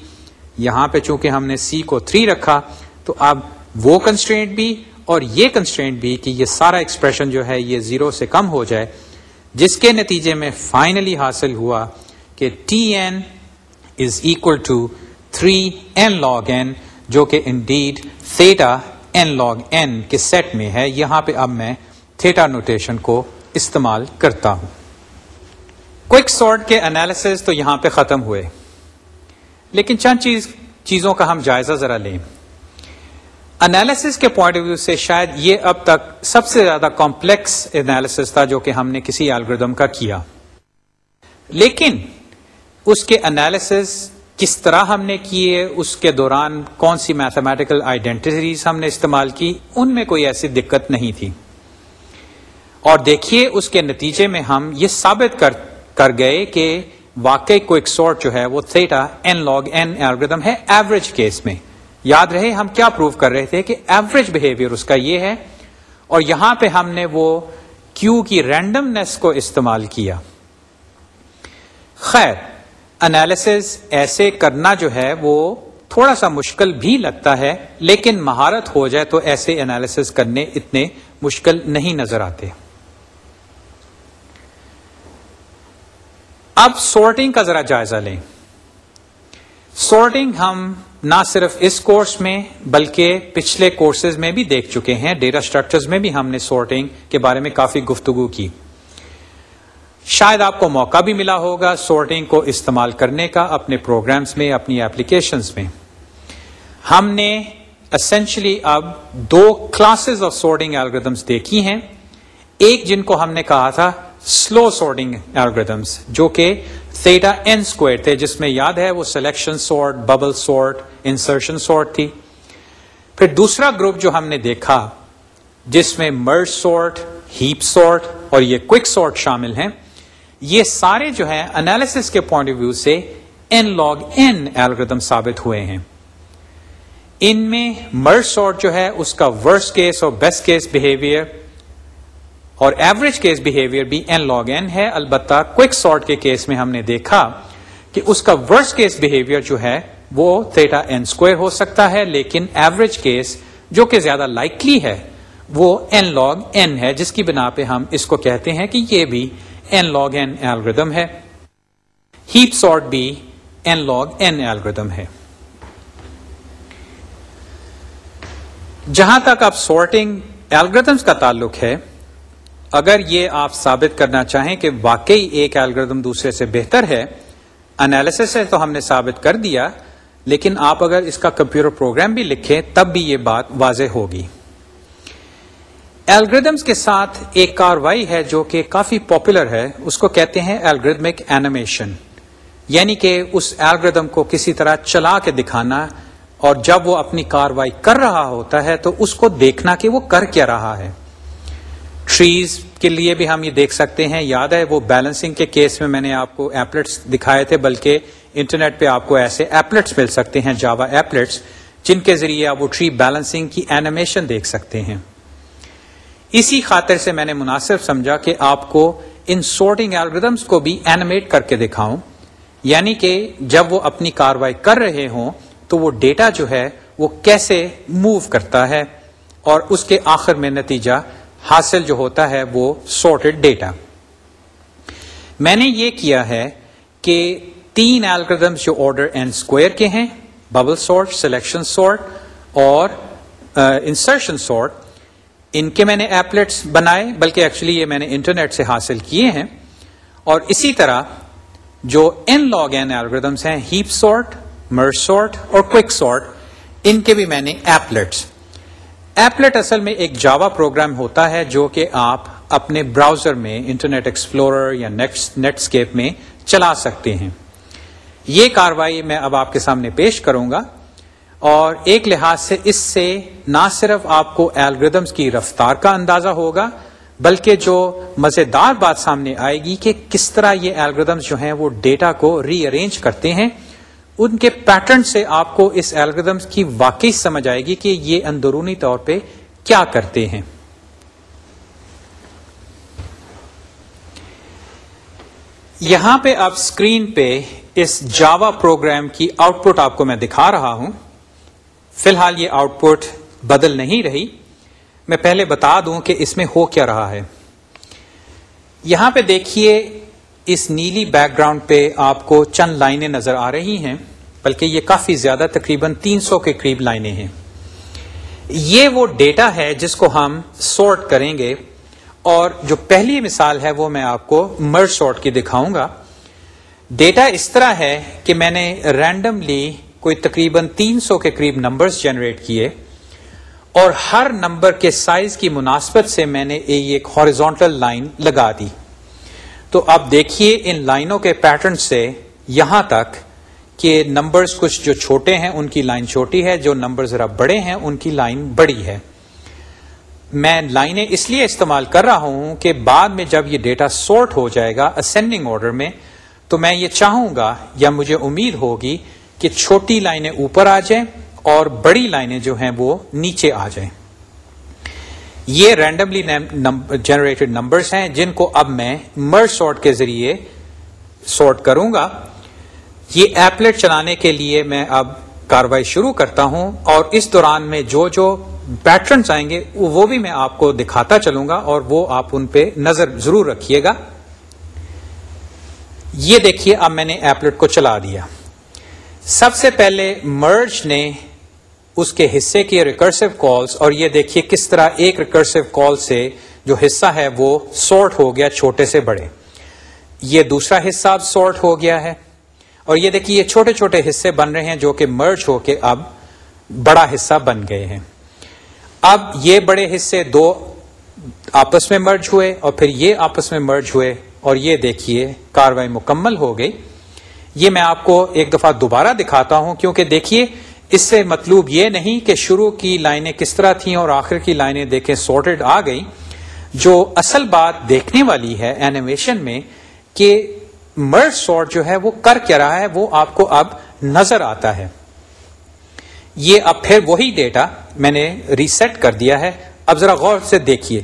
یہاں پہ چونکہ ہم نے سی کو تھری رکھا تو اب وہ کنسٹرینٹ بھی اور یہ کنسٹرینٹ بھی کہ یہ سارا ایکسپریشن جو ہے یہ زیرو سے کم ہو جائے جس کے نتیجے میں فائنلی حاصل ہوا کہ t n is equal to three n log n جو کہ ان ڈیڈ لاگ این کے سیٹ میں ہے یہاں پہ اب میں تھیٹا نوٹیشن کو استعمال کرتا ہوں کوک سارٹ کے انالیس تو یہاں پہ ختم ہوئے لیکن چند چیز چیزوں کا ہم جائزہ ذرا لیں کے پوائنٹ آف ویو سے شاید یہ اب تک سب سے زیادہ کمپلیکس انالیسس تھا جو کہ ہم نے کسی الگردم کا کیا لیکن اس کے انالیس کس طرح ہم نے کیے اس کے دوران کون سی میتھمیٹیکل آئیڈینٹیز ہم نے استعمال کی ان میں کوئی ایسی دقت نہیں تھی اور دیکھیے اس کے نتیجے میں ہم یہ ثابت کر کر گئے کہ واقعی کوئک سارٹ جو ہے وہ theta n log n algorithm ہے ایوریج کیس میں یاد رہے ہم کیا پروو کر رہے تھے کہ ایوریج بہیویئر اس کا یہ ہے اور یہاں پہ ہم نے وہ کیو کی رینڈمنیس کو استعمال کیا خیر انالیسز ایسے کرنا جو ہے وہ تھوڑا سا مشکل بھی لگتا ہے لیکن مہارت ہو جائے تو ایسے انالس کرنے اتنے مشکل نہیں نظر آتے اب سورٹنگ کا ذرا جائزہ لیں سورٹنگ ہم نہ صرف اس کورس میں بلکہ پچھلے کورسز میں بھی دیکھ چکے ہیں ڈیٹا اسٹرکچرز میں بھی ہم نے سارٹنگ کے بارے میں کافی گفتگو کی شاید آپ کو موقع بھی ملا ہوگا سارٹنگ کو استعمال کرنے کا اپنے پروگرامز میں اپنی ایپلیکیشنز میں ہم نے اسینشلی اب دو کلاسز آف سارٹنگ الگریدمس دیکھی ہیں ایک جن کو ہم نے کہا تھا سلو سارٹنگ الگریدمس جو کہ این اسکوئر تھے جس میں یاد ہے وہ selection sort bubble sort insertion sort تھی پھر دوسرا گروپ جو ہم نے دیکھا جس میں مرج سارٹ ہیپ سارٹ اور یہ کوک سارٹ شامل ہیں یہ سارے جو ہیں انالسس کے پوائنٹ آف ویو سے این لاگ این ایلگردم ثابت ہوئے ہیں ان میں مر سارٹ جو ہے اس کا ورس کیس اور بیسٹ کیس بہیویئر اور ایوریج کیس بہیویئر بھی این لاگ این ہے البتہ کوک سارٹ کے کیس میں ہم نے دیکھا کہ اس کا ورس کیس بہیویئر جو ہے وہ تھیٹا این اسکوئر ہو سکتا ہے لیکن ایوریج کیس جو کہ زیادہ لائکلی ہے وہ این لاگ این ہے جس کی بنا پہ ہم اس کو کہتے ہیں کہ یہ بھی این لاگ این ایلگردم ہے ہیپ سارٹ بھی این لاگ این ایلگردم ہے جہاں تک آپ سارٹنگ ایلگردمس کا تعلق ہے اگر یہ آپ ثابت کرنا چاہیں کہ واقعی ایک الگریدم دوسرے سے بہتر ہے انالیسس ہے تو ہم نے ثابت کر دیا لیکن آپ اگر اس کا کمپیوٹر پروگرام بھی لکھیں تب بھی یہ بات واضح ہوگی الگریدمس کے ساتھ ایک کاروائی ہے جو کہ کافی پاپولر ہے اس کو کہتے ہیں اینیمیشن یعنی کہ اس ایلگردم کو کسی طرح چلا کے دکھانا اور جب وہ اپنی کاروائی کر رہا ہوتا ہے تو اس کو دیکھنا کہ وہ کر کیا رہا ہے ٹریز کے لیے بھی ہم یہ دیکھ سکتے ہیں یاد ہے وہ بیلنسنگ کے کیس میں میں نے آپ کو ایپلیٹس دکھائے تھے بلکہ انٹرنیٹ پہ آپ کو ایسے ایپلیٹس مل سکتے ہیں جاوا ایپلیٹس جن کے ذریعے آپ وہ ٹری بیلنسنگ کی اینیمیشن دیکھ سکتے ہیں اسی خاطر سے میں نے مناسب سمجھا کہ آپ کو ان سورٹنگ ایلگردمس کو بھی اینیمیٹ کر کے دکھاؤں یعنی کہ جب وہ اپنی کاروائی کر رہے ہوں تو وہ ڈیٹا جو ہے وہ کیسے موو کرتا ہے اور اس کے آخر میں نتیجہ حاصل جو ہوتا ہے وہ سارٹیڈ ڈیٹا میں نے یہ کیا ہے کہ تین الگریدمس جو آرڈر اینڈ اسکوئر کے ہیں ببل سارٹ سلیکشن سارٹ اور انسرشن سارٹ ان کے میں نے ایپلیٹس بنائے بلکہ ایکچولی یہ میں نے انٹرنیٹ سے حاصل کیے ہیں اور اسی طرح جو ان لاگ این الگریدمس ہیں ہیپ سارٹ مر سارٹ اور کوک سارٹ ان کے بھی میں نے ایپلیٹس ایپلٹ اصل میں ایک جاوا پروگرام ہوتا ہے جو کہ آپ اپنے براؤزر میں انٹرنیٹ ایکسپلورر یا نیٹسکیپ میں چلا سکتے ہیں یہ کاروائی میں اب آپ کے سامنے پیش کروں گا اور ایک لحاظ سے اس سے نہ صرف آپ کو ایلگردمس کی رفتار کا اندازہ ہوگا بلکہ جو مزیدار بات سامنے آئے گی کہ کس طرح یہ الگریدمس جو ہیں وہ ڈیٹا کو ری ارینج کرتے ہیں ان کے پیٹرن سے آپ کو اس ایلگردم کی واقعی سمجھ آئے گی کہ یہ اندرونی طور پہ کیا کرتے ہیں یہاں پہ آپ اسکرین پہ اس جاوا پروگرام کی آؤٹ پٹ آپ کو میں دکھا رہا ہوں فی الحال یہ آؤٹ پٹ بدل نہیں رہی میں پہلے بتا دوں کہ اس میں ہو کیا رہا ہے یہاں پہ دیکھیے اس نیلی بیک گراؤنڈ پہ آپ کو چند لائنیں نظر آ رہی ہیں بلکہ یہ کافی زیادہ تقریباً تین سو کے قریب لائنیں ہیں یہ وہ ڈیٹا ہے جس کو ہم سارٹ کریں گے اور جو پہلی مثال ہے وہ میں آپ کو مر سارٹ کی دکھاؤں گا ڈیٹا اس طرح ہے کہ میں نے رینڈملی کوئی تقریباً تین سو کے قریب نمبرز جنریٹ کیے اور ہر نمبر کے سائز کی مناسبت سے میں نے ایک ہارزونٹل لائن لگا دی تو آپ دیکھیے ان لائنوں کے پیٹرن سے یہاں تک کہ نمبرز کچھ جو چھوٹے ہیں ان کی لائن چھوٹی ہے جو نمبر ذرا بڑے ہیں ان کی لائن بڑی ہے میں لائنیں اس لیے استعمال کر رہا ہوں کہ بعد میں جب یہ ڈیٹا سارٹ ہو جائے گا اسینڈنگ آرڈر میں تو میں یہ چاہوں گا یا مجھے امید ہوگی کہ چھوٹی لائنیں اوپر آ جائیں اور بڑی لائنیں جو ہیں وہ نیچے آ جائیں یہ رینڈملی جنریٹڈ نمبرز ہیں جن کو اب میں سارٹ کے ذریعے سارٹ کروں گا یہ ایپلیٹ چلانے کے لیے میں اب کاروائی شروع کرتا ہوں اور اس دوران میں جو جو پیٹرنس آئیں گے وہ بھی میں آپ کو دکھاتا چلوں گا اور وہ آپ ان پہ نظر ضرور رکھیے گا یہ دیکھیے اب میں نے ایپلیٹ کو چلا دیا سب سے پہلے مرج نے اس کے حصے کی ریکرسو کالز اور یہ دیکھیے کس طرح ایک ریکرسو کال سے جو حصہ ہے وہ سارٹ ہو گیا چھوٹے سے بڑے یہ دوسرا حصہ اب سارٹ ہو گیا ہے اور یہ دیکھیے یہ چھوٹے چھوٹے حصے بن رہے ہیں جو کہ مرج ہو کے اب بڑا حصہ بن گئے ہیں اب یہ بڑے حصے دو آپس میں مرج ہوئے اور پھر یہ آپس میں مرج ہوئے اور یہ دیکھیے کاروائی مکمل ہو گئی یہ میں آپ کو ایک دفعہ دوبارہ دکھاتا ہوں کیونکہ دیکھیے اس سے مطلوب یہ نہیں کہ شروع کی لائنیں کس طرح تھیں اور آخر کی لائنیں دیکھیں سارٹیڈ آ گئی جو اصل بات دیکھنے والی ہے اینیمیشن میں کہ سارٹ جو ہے وہ کر کے رہا ہے وہ آپ کو اب نظر آتا ہے یہ اب پھر وہی ڈیٹا میں نے ریسیٹ کر دیا ہے اب ذرا غور سے دیکھیے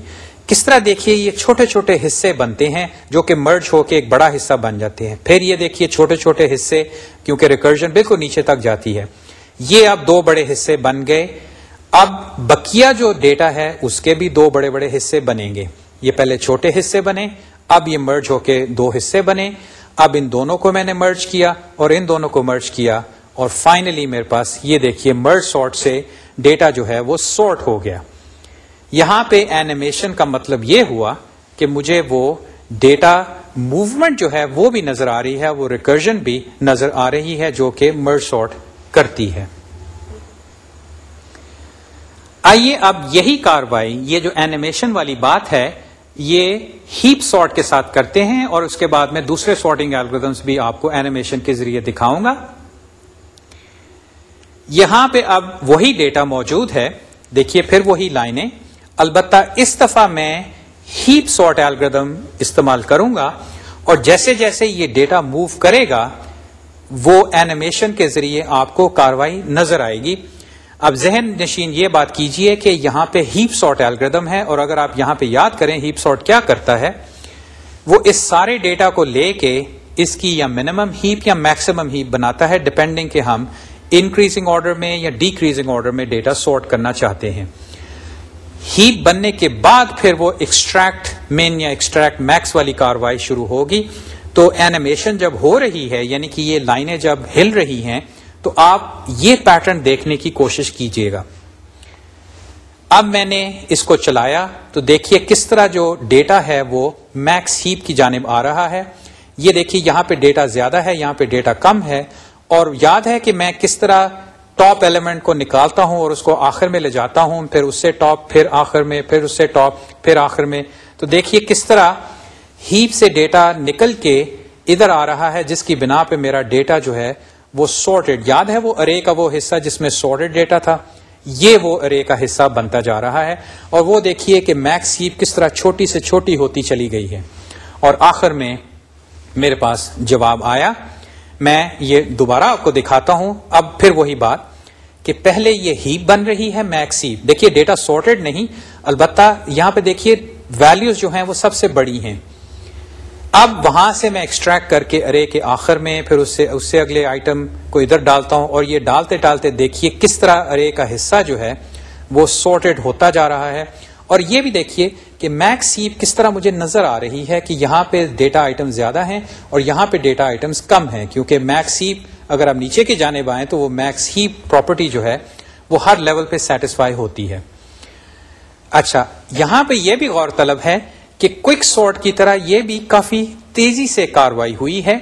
کس طرح دیکھیے یہ چھوٹے چھوٹے حصے بنتے ہیں جو کہ مرج ہو کے ایک بڑا حصہ بن جاتے ہیں پھر یہ دیکھیے چھوٹے چھوٹے حصے کیونکہ ریکرجن بالکل نیچے تک جاتی ہے یہ اب دو بڑے حصے بن گئے اب بکیا جو ڈیٹا ہے اس کے بھی دو بڑے بڑے حصے بنیں گے یہ پہلے چھوٹے حصے بنے اب یہ مرج ہو کے دو حصے بنے اب ان دونوں کو میں نے مرچ کیا اور ان دونوں کو مرچ کیا اور فائنلی میرے پاس یہ دیکھیے مرج سارٹ سے ڈیٹا جو ہے وہ سارٹ ہو گیا یہاں پہ اینیمیشن کا مطلب یہ ہوا کہ مجھے وہ ڈیٹا موومنٹ جو ہے وہ بھی نظر آ رہی ہے وہ ریکرجن بھی نظر آ رہی ہے جو کہ مرج سارٹ کرتی ہے آئیے اب یہی کاروائی یہ جو اینیمیشن والی بات ہے یہ ہیپ سارٹ کے ساتھ کرتے ہیں اور اس کے بعد میں دوسرے سارٹنگ ایلگردمس بھی آپ کو اینیمیشن کے ذریعے دکھاؤں گا یہاں پہ اب وہی ڈیٹا موجود ہے دیکھیے پھر وہی لائنیں البتہ اس دفعہ میں ہیپ سارٹ ایلگردم استعمال کروں گا اور جیسے جیسے یہ ڈیٹا موو کرے گا وہ اینیمیشن کے ذریعے آپ کو کاروائی نظر آئے گی اب ذہن نشین یہ بات کیجئے کہ یہاں پہ ہیپ سارٹ الگریدم ہے اور اگر آپ یہاں پہ یاد کریں ہیپ سارٹ کیا کرتا ہے وہ اس سارے ڈیٹا کو لے کے اس کی یا منیمم ہیپ یا میکسیمم ہیپ بناتا ہے ڈپینڈنگ کہ ہم انکریزنگ آرڈر میں یا ڈیکریزنگ آرڈر میں ڈیٹا سارٹ کرنا چاہتے ہیں ہیپ بننے کے بعد پھر وہ ایکسٹریکٹ مین یا ایکسٹریکٹ میکس والی کاروائی شروع ہوگی تو اینیمیشن جب ہو رہی ہے یعنی کہ یہ لائنیں جب ہل رہی ہیں تو آپ یہ پیٹرن دیکھنے کی کوشش کیجیے گا اب میں نے اس کو چلایا تو دیکھیے کس طرح جو ڈیٹا ہے وہ میکس ہیپ کی جانب آ رہا ہے یہ دیکھیے یہاں پہ ڈیٹا زیادہ ہے یہاں پہ ڈیٹا کم ہے اور یاد ہے کہ میں کس طرح ٹاپ ایلیمنٹ کو نکالتا ہوں اور اس کو آخر میں لے جاتا ہوں پھر اس سے ٹاپ پھر آخر میں پھر اس سے ٹاپ پھر آخر میں تو دیکھیے کس طرح ہیپ سے ڈیٹا نکل کے ادھر آ رہا ہے جس کی بنا پہ میرا ڈیٹا جو ہے وہ سارٹیڈ یاد ہے وہ ارے کا وہ حصہ جس میں سارٹیڈ ڈیٹا تھا یہ وہ ارے کا حصہ بنتا جا رہا ہے اور وہ دیکھیے کہ میکس ہیپ کس طرح چھوٹی سے چھوٹی ہوتی چلی گئی ہے اور آخر میں میرے پاس جواب آیا میں یہ دوبارہ آپ کو دکھاتا ہوں اب پھر وہی بات کہ پہلے یہ ہیپ بن رہی ہے میکس ہیپ دیکھیے ڈیٹا سارٹیڈ نہیں البتہ یہاں پہ دیکھیے ویلیوز جو ہیں وہ سب سے بڑی ہیں اب وہاں سے میں ایکسٹریکٹ کر کے ارے کے آخر میں پھر اس سے اس سے اگلے آئٹم کو ادھر ڈالتا ہوں اور یہ ڈالتے ڈالتے دیکھیے کس طرح ارے کا حصہ جو ہے وہ سارٹیڈ ہوتا جا رہا ہے اور یہ بھی دیکھیے کہ میکس ہیپ کس طرح مجھے نظر آ رہی ہے کہ یہاں پہ ڈیٹا آئٹم زیادہ ہیں اور یہاں پہ ڈیٹا آئٹمس کم ہیں کیونکہ میکس ہیپ اگر آپ نیچے کی جانب آئیں تو وہ میکس ہیپ پراپرٹی جو ہے وہ ہر لیول پہ سیٹسفائی ہوتی ہے اچھا یہاں پہ یہ بھی غور طلب ہے کہ کوئک سارٹ کی طرح یہ بھی کافی تیزی سے کاروائی ہوئی ہے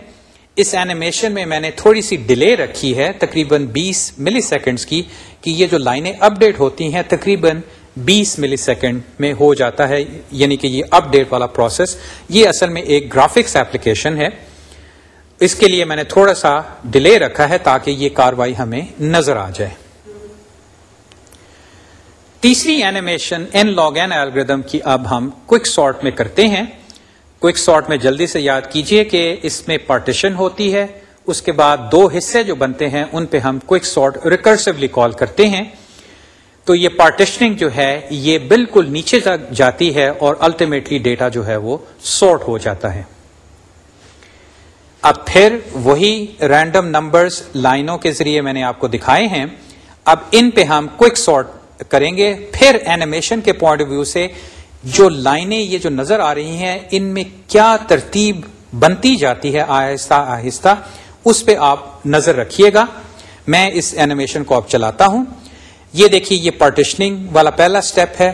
اس اینیمیشن میں میں نے تھوڑی سی ڈیلے رکھی ہے تقریباً بیس ملی سیکنڈز کی کہ یہ جو لائنیں اپ ڈیٹ ہوتی ہیں تقریباً بیس ملی سیکنڈ میں ہو جاتا ہے یعنی کہ یہ اپ ڈیٹ والا پروسیس یہ اصل میں ایک گرافکس اپلیکیشن ہے اس کے لیے میں نے تھوڑا سا ڈیلے رکھا ہے تاکہ یہ کاروائی ہمیں نظر آ جائے تیسری animation n log n algorithm کی اب ہم سارٹ میں کرتے ہیں کوئک سارٹ میں جلدی سے یاد کیجئے کہ اس میں پارٹیشن ہوتی ہے اس کے بعد دو حصے جو بنتے ہیں ان پہ ہم سارٹ ریکرسولی کال کرتے ہیں تو یہ پارٹیشننگ جو ہے یہ بالکل نیچے تک جاتی ہے اور الٹیمیٹلی ڈیٹا جو ہے وہ سارٹ ہو جاتا ہے اب پھر وہی رینڈم نمبرز لائنوں کے ذریعے میں نے آپ کو دکھائے ہیں اب ان پہ ہم کوک سارٹ کریں گے پھر اینیمیشن کے پوائنٹ آف ویو سے جو لائنیں یہ جو نظر آ رہی ہیں ان میں کیا ترتیب بنتی جاتی ہے آہستہ آہستہ اس پہ آپ نظر رکھیے گا میں اس اینیمیشن کو آپ چلاتا ہوں یہ دیکھیے یہ پارٹیشننگ والا پہلا سٹیپ ہے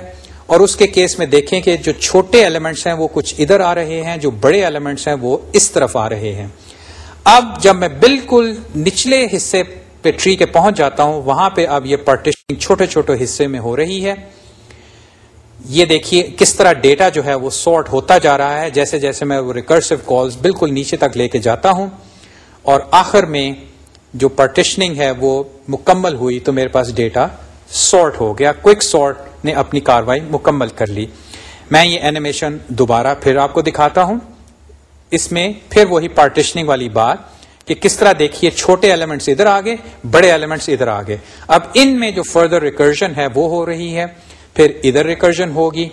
اور اس کے کیس میں دیکھیں کہ جو چھوٹے ایلیمنٹس ہیں وہ کچھ ادھر آ رہے ہیں جو بڑے ایلیمنٹس ہیں وہ اس طرف آ رہے ہیں اب جب میں بالکل نچلے حصے پہ ٹری کے پہنچ جاتا ہوں وہاں پہ اب یہ پارٹیشن چھوٹے چھوٹے حصے میں ہو رہی ہے یہ دیکھیے کس طرح ڈیٹا جو ہے وہ سارٹ ہوتا جا رہا ہے جیسے جیسے میں وہ ریکرسو کالز بالکل نیچے تک لے کے جاتا ہوں اور آخر میں جو پارٹیشننگ ہے وہ مکمل ہوئی تو میرے پاس ڈیٹا سارٹ ہو گیا کوک سارٹ نے اپنی کاروائی مکمل کر لی میں یہ اینیمیشن دوبارہ پھر آپ کو دکھاتا ہوں اس میں پھر وہی پارٹیشننگ والی بات کہ کس طرح دیکھیے چھوٹے ایلیمنٹس ادھر آگے بڑے ایلیمنٹس ادھر آگے اب ان میں جو فردر ریکرجن ہے وہ ہو رہی ہے پھر ادھر ریکرجن ہوگی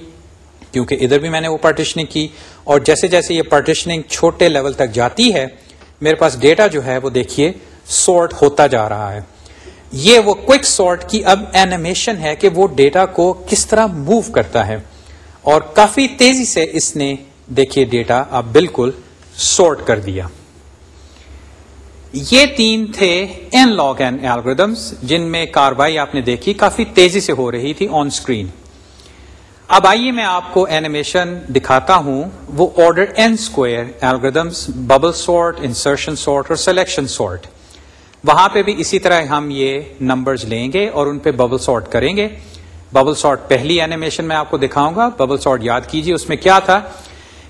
کیونکہ ادھر بھی میں نے وہ پارٹیشننگ کی اور جیسے جیسے یہ پارٹیشننگ چھوٹے لیول تک جاتی ہے میرے پاس ڈیٹا جو ہے وہ دیکھیے سارٹ ہوتا جا رہا ہے یہ وہ کوک سارٹ کی اب اینیمیشن ہے کہ وہ ڈیٹا کو کس طرح موو کرتا ہے اور کافی تیزی سے اس نے دیکھیے ڈیٹا اب بالکل سارٹ کر دیا یہ تین تھے این لاگ این ایلگردمس جن میں کاروائی آپ نے دیکھی کافی تیزی سے ہو رہی تھی آن اسکرین اب آئیے میں آپ کو اینیمیشن دکھاتا ہوں وہ order n square algorithms bubble sort insertion sort اور سلیکشن سارٹ وہاں پہ بھی اسی طرح ہم یہ نمبرز لیں گے اور ان پہ ببل سارٹ کریں گے ببل سارٹ پہلی اینیمیشن میں آپ کو دکھاؤں گا ببل سارٹ یاد کیجیے اس میں کیا تھا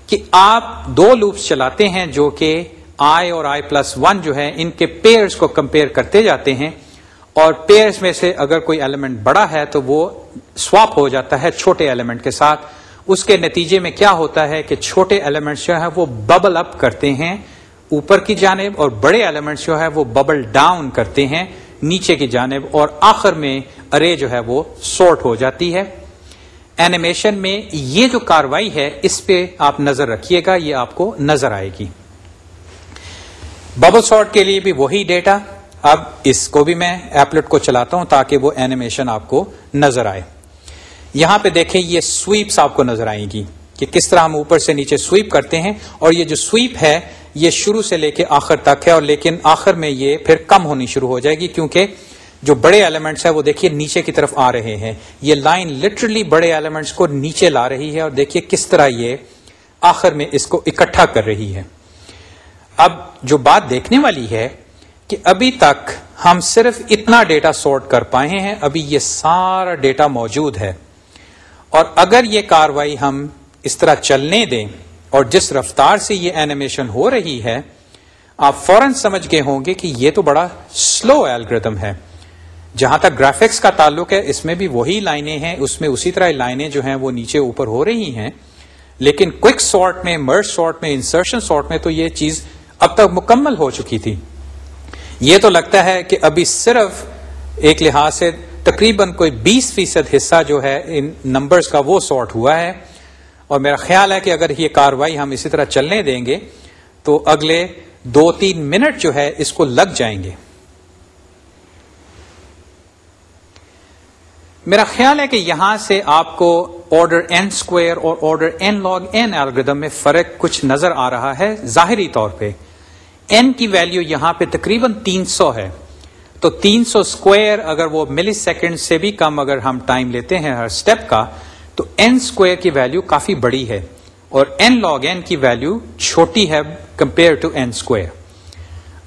کہ آپ دو لوپس چلاتے ہیں جو کہ آئی اور آئی پلس ون جو ہے ان کے پیئرس کو کمپیئر کرتے جاتے ہیں اور پیئرس میں سے اگر کوئی ایلیمنٹ بڑا ہے تو وہ سواپ ہو جاتا ہے چھوٹے ایلیمنٹ کے ساتھ اس کے نتیجے میں کیا ہوتا ہے کہ چھوٹے ایلیمنٹس جو ہے وہ ببل اپ کرتے ہیں اوپر کی جانب اور بڑے ایلیمنٹس جو ہے وہ ببل ڈاؤن کرتے ہیں نیچے کی جانب اور آخر میں ارے جو ہے وہ سارٹ ہو جاتی ہے اینیمیشن میں یہ جو کاروائی ہے اس پہ آپ نظر رکھیے گا یہ آپ کو نظر آئے گی ببل سارٹ کے لیے بھی وہی ڈیٹا اب اس کو بھی میں ایپلٹ کو چلاتا ہوں تاکہ وہ اینیمیشن آپ کو نظر آئے یہاں پہ دیکھیں یہ سویپس آپ کو نظر آئیں گی کہ کس طرح ہم اوپر سے نیچے سویپ کرتے ہیں اور یہ جو سویپ ہے یہ شروع سے لے کے آخر تک ہے اور لیکن آخر میں یہ پھر کم ہونی شروع ہو جائے گی کیونکہ جو بڑے ایلیمنٹس ہیں وہ دیکھیے نیچے کی طرف آ رہے ہیں یہ لائن لٹرلی بڑے ایلیمنٹس کو نیچے لا رہی ہے اور دیکھیے کس طرح یہ آخر میں اس کو اکٹھا کر رہی ہے اب جو بات دیکھنے والی ہے کہ ابھی تک ہم صرف اتنا ڈیٹا سارٹ کر پائے ہیں ابھی یہ سارا ڈیٹا موجود ہے اور اگر یہ کاروائی ہم اس طرح چلنے دیں اور جس رفتار سے یہ اینیمیشن ہو رہی ہے آپ فوراً سمجھ گئے ہوں گے کہ یہ تو بڑا سلو ایلگردم ہے جہاں تک گرافکس کا تعلق ہے اس میں بھی وہی لائنیں ہیں اس میں اسی طرح لائنیں جو ہیں وہ نیچے اوپر ہو رہی ہیں لیکن کوک سارٹ میں مرچ سارٹ میں انسرشن سارٹ میں تو یہ چیز اب تک مکمل ہو چکی تھی یہ تو لگتا ہے کہ ابھی صرف ایک لحاظ سے تقریباً کوئی بیس فیصد حصہ جو ہے ان نمبرز کا وہ سارٹ ہوا ہے اور میرا خیال ہے کہ اگر یہ کاروائی ہم اسی طرح چلنے دیں گے تو اگلے دو تین منٹ جو ہے اس کو لگ جائیں گے میرا خیال ہے کہ یہاں سے آپ کو آرڈر این اسکوئر اور order n log n algorithm میں فرق کچھ نظر آ رہا ہے ظاہری طور پہ کی ویلیو یہاں پہ تقریباً تین سو ہے تو تین سو اسکوئر اگر وہ ملی سیکنڈ سے بھی کم اگر ہم ٹائم لیتے ہیں ہر اسٹیپ کا تو این اسکوئر کی ویلیو کافی بڑی ہے اور این لاگ این کی ویلیو چھوٹی ہے کمپیئر ٹو این اسکوئر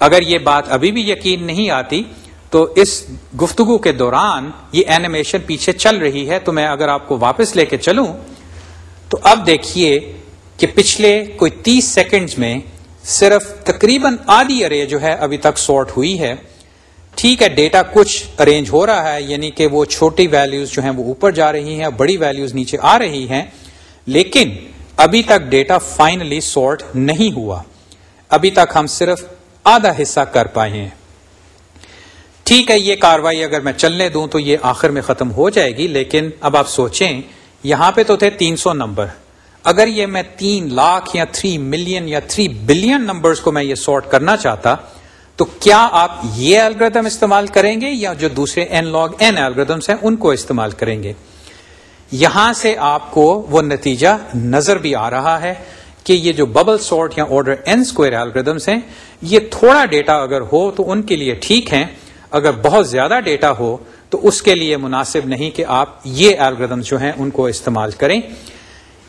اگر یہ بات ابھی بھی یقین نہیں آتی تو اس گفتگو کے دوران یہ اینیمیشن پیچھے چل رہی ہے تو میں اگر آپ کو واپس لے کے چلوں تو اب دیکھیے کہ پچھلے کوئی تیس سیکنڈز میں صرف تقریباً آدھی ارے جو ہے ابھی تک سارٹ ہوئی ہے ٹھیک ہے ڈیٹا کچھ ارینج ہو رہا ہے یعنی کہ وہ چھوٹی ویلیوز جو ہیں وہ اوپر جا رہی ہیں بڑی ویلیوز نیچے آ رہی ہیں لیکن ابھی تک ڈیٹا فائنلی سارٹ نہیں ہوا ابھی تک ہم صرف آدھا حصہ کر پائے ہیں ٹھیک ہے یہ کاروائی اگر میں چلنے دوں تو یہ آخر میں ختم ہو جائے گی لیکن اب آپ سوچیں یہاں پہ تو تھے تین سو نمبر اگر یہ میں تین لاکھ یا تھری ملین یا تھری بلین نمبرز کو میں یہ سارٹ کرنا چاہتا تو کیا آپ یہ الگریدم استعمال کریں گے یا جو دوسرے این لاگ این الگردمس ہیں ان کو استعمال کریں گے یہاں سے آپ کو وہ نتیجہ نظر بھی آ رہا ہے کہ یہ جو ببل سارٹ یا آرڈر این اسکوئر الگردمس ہیں یہ تھوڑا ڈیٹا اگر ہو تو ان کے لیے ٹھیک ہیں اگر بہت زیادہ ڈیٹا ہو تو اس کے لیے مناسب نہیں کہ آپ یہ الگردمس جو ہیں ان کو استعمال کریں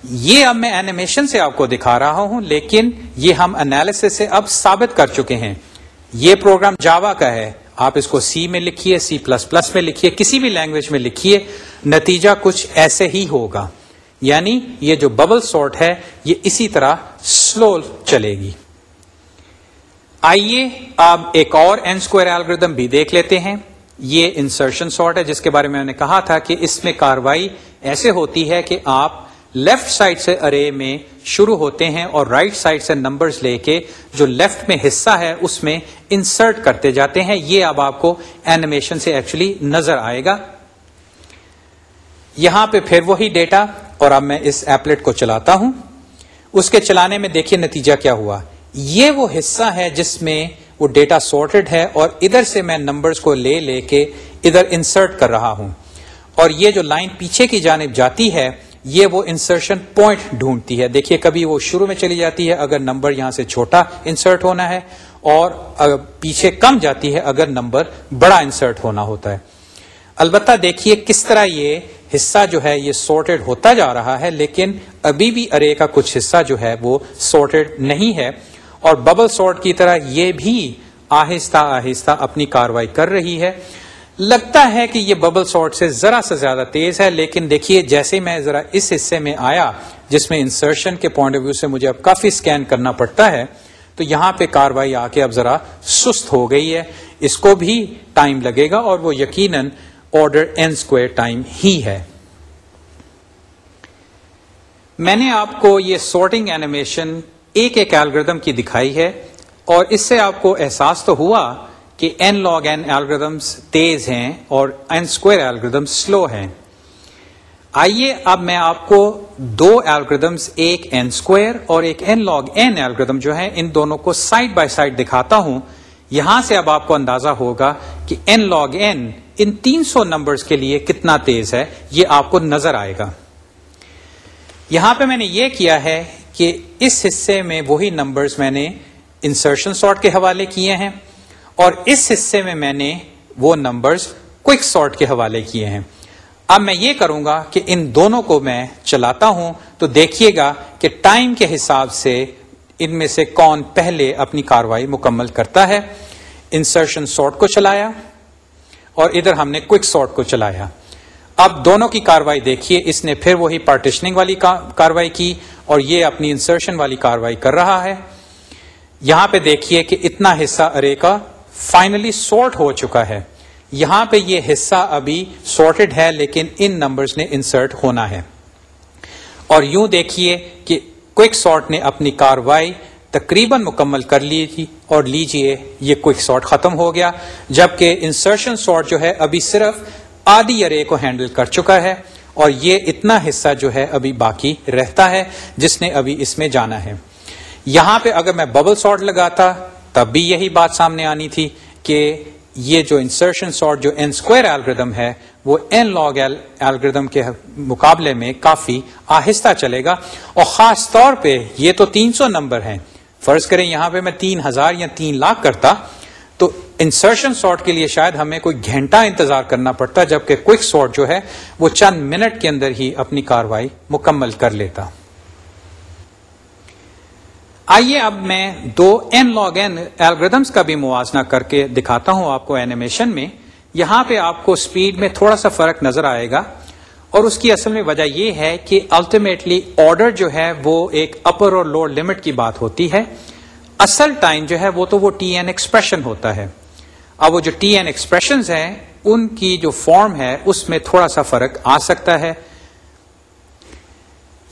یہ اب میں اینیمیشن سے آپ کو دکھا رہا ہوں لیکن یہ ہم انالیس سے اب ثابت کر چکے ہیں یہ پروگرام جاوا کا ہے آپ اس کو سی میں لکھیے سی پلس پلس میں لکھیے کسی بھی لینگویج میں لکھیے نتیجہ کچھ ایسے ہی ہوگا یعنی یہ جو ببل سارٹ ہے یہ اسی طرح سلو چلے گی آئیے اب ایک اور این بھی دیکھ لیتے ہیں یہ انسرشن سارٹ ہے جس کے بارے میں نے کہا تھا کہ اس میں کاروائی ایسے ہوتی ہے کہ آپ لیفٹ سائڈ سے ارے میں شروع ہوتے ہیں اور رائٹ right سائڈ سے نمبرز لے کے جو لیفٹ میں حصہ ہے اس میں انسرٹ کرتے جاتے ہیں یہ اب آپ کو اینیمیشن سے ایکچولی نظر آئے گا یہاں پہ پھر وہی ڈیٹا اور اب میں اس ایپلیٹ کو چلاتا ہوں اس کے چلانے میں دیکھیے نتیجہ کیا ہوا یہ وہ حصہ ہے جس میں وہ ڈیٹا سارٹیڈ ہے اور ادھر سے میں نمبرز کو لے لے کے ادھر انسرٹ کر رہا ہوں اور یہ جو لائن پیچھے کی جانب جاتی ہے یہ وہ انسرشن پوائنٹ ڈھونڈتی ہے دیکھیے کبھی وہ شروع میں چلی جاتی ہے اگر نمبر یہاں سے چھوٹا انسرٹ ہونا ہے اور پیچھے کم جاتی ہے اگر نمبر بڑا انسرٹ ہونا ہوتا ہے البتہ دیکھیے کس طرح یہ حصہ جو ہے یہ سارٹیڈ ہوتا جا رہا ہے لیکن ابھی بھی ارے کا کچھ حصہ جو ہے وہ سارٹیڈ نہیں ہے اور ببل سارٹ کی طرح یہ بھی آہستہ آہستہ اپنی کاروائی کر رہی ہے لگتا ہے کہ یہ ببل سارٹ سے ذرا سا زیادہ تیز ہے لیکن دیکھیے جیسے میں ذرا اس حصے میں آیا جس میں انسرشن کے پوائنٹ آف ویو سے مجھے اب کافی سکین کرنا پڑتا ہے تو یہاں پہ کاروائی آ کے اب ذرا سست ہو گئی ہے اس کو بھی ٹائم لگے گا اور وہ یقیناً آرڈر این اسکوئر ٹائم ہی ہے میں نے آپ کو یہ سارٹنگ اینیمیشن ایک ایک الگردم کی دکھائی ہے اور اس سے آپ کو احساس تو ہوا کہ این لاگ این الگریدمس تیز ہیں اور این اسکوئر الگریدمس سلو ہیں آئیے اب میں آپ کو دو الگریدمس ایک ایک این این اسکوئر اور لاگ این الگریدم جو ہے ان دونوں کو سائڈ بائی سائڈ دکھاتا ہوں یہاں سے اب آپ کو اندازہ ہوگا کہ این لاگ این ان تین سو نمبرس کے لیے کتنا تیز ہے یہ آپ کو نظر آئے گا یہاں پہ میں نے یہ کیا ہے کہ اس حصے میں وہی نمبرز میں نے انسرشن سارٹ کے حوالے کیے ہیں اور اس حصے میں میں نے وہ نمبرز کوئک سارٹ کے حوالے کیے ہیں اب میں یہ کروں گا کہ ان دونوں کو میں چلاتا ہوں تو دیکھیے گا کہ ٹائم کے حساب سے ان میں سے کون پہلے اپنی کاروائی مکمل کرتا ہے انسرشن سارٹ کو چلایا اور ادھر ہم نے کوئک سارٹ کو چلایا اب دونوں کی کاروائی دیکھیے اس نے پھر وہی پارٹیشننگ والی کاروائی کی اور یہ اپنی انسرشن والی کاروائی کر رہا ہے یہاں پہ دیکھیے کہ اتنا حصہ ارے کا فائنلی سارٹ ہو چکا ہے یہاں پہ یہ حصہ ابھی سارٹیڈ ہے لیکن ان نمبرز نے انسرٹ ہونا ہے اور یوں دیکھیے کہ کوئک سارٹ نے اپنی کاروائی تقریباً مکمل کر لی تھی اور لیجئے یہ کوئک سارٹ ختم ہو گیا جبکہ انسرشن سارٹ جو ہے ابھی صرف آدھی ارے کو ہینڈل کر چکا ہے اور یہ اتنا حصہ جو ہے ابھی باقی رہتا ہے جس نے ابھی اس میں جانا ہے یہاں پہ اگر میں ببل سارٹ لگاتا تب بھی یہی بات سامنے آنی تھی کہ یہ جو انسرشن سارٹ جو اسکوائر ہے وہ کے مقابلے میں کافی آہستہ چلے گا اور خاص طور پہ یہ تو تین سو نمبر ہیں فرض کریں یہاں پہ میں تین ہزار یا تین لاکھ کرتا تو انسرشن سارٹ کے لیے شاید ہمیں کوئی گھنٹہ انتظار کرنا پڑتا جبکہ کوئک سارٹ جو ہے وہ چند منٹ کے اندر ہی اپنی کاروائی مکمل کر لیتا آئیے اب میں دو این لاگ این ایلگردمس کا بھی موازنہ کر کے دکھاتا ہوں آپ کو اینیمیشن میں یہاں پہ آپ کو اسپیڈ میں تھوڑا سا فرق نظر آئے گا اور اس کی اصل میں وجہ یہ ہے کہ الٹیمیٹلی آرڈر جو ہے وہ ایک اپر اور لوور لمٹ کی بات ہوتی ہے اصل ٹائم جو ہے وہ تو وہ ٹی این ایکسپریشن ہوتا ہے اب وہ جو ٹی این ایکسپریشنز ہیں ان کی جو فارم ہے اس میں تھوڑا سا فرق آ سکتا ہے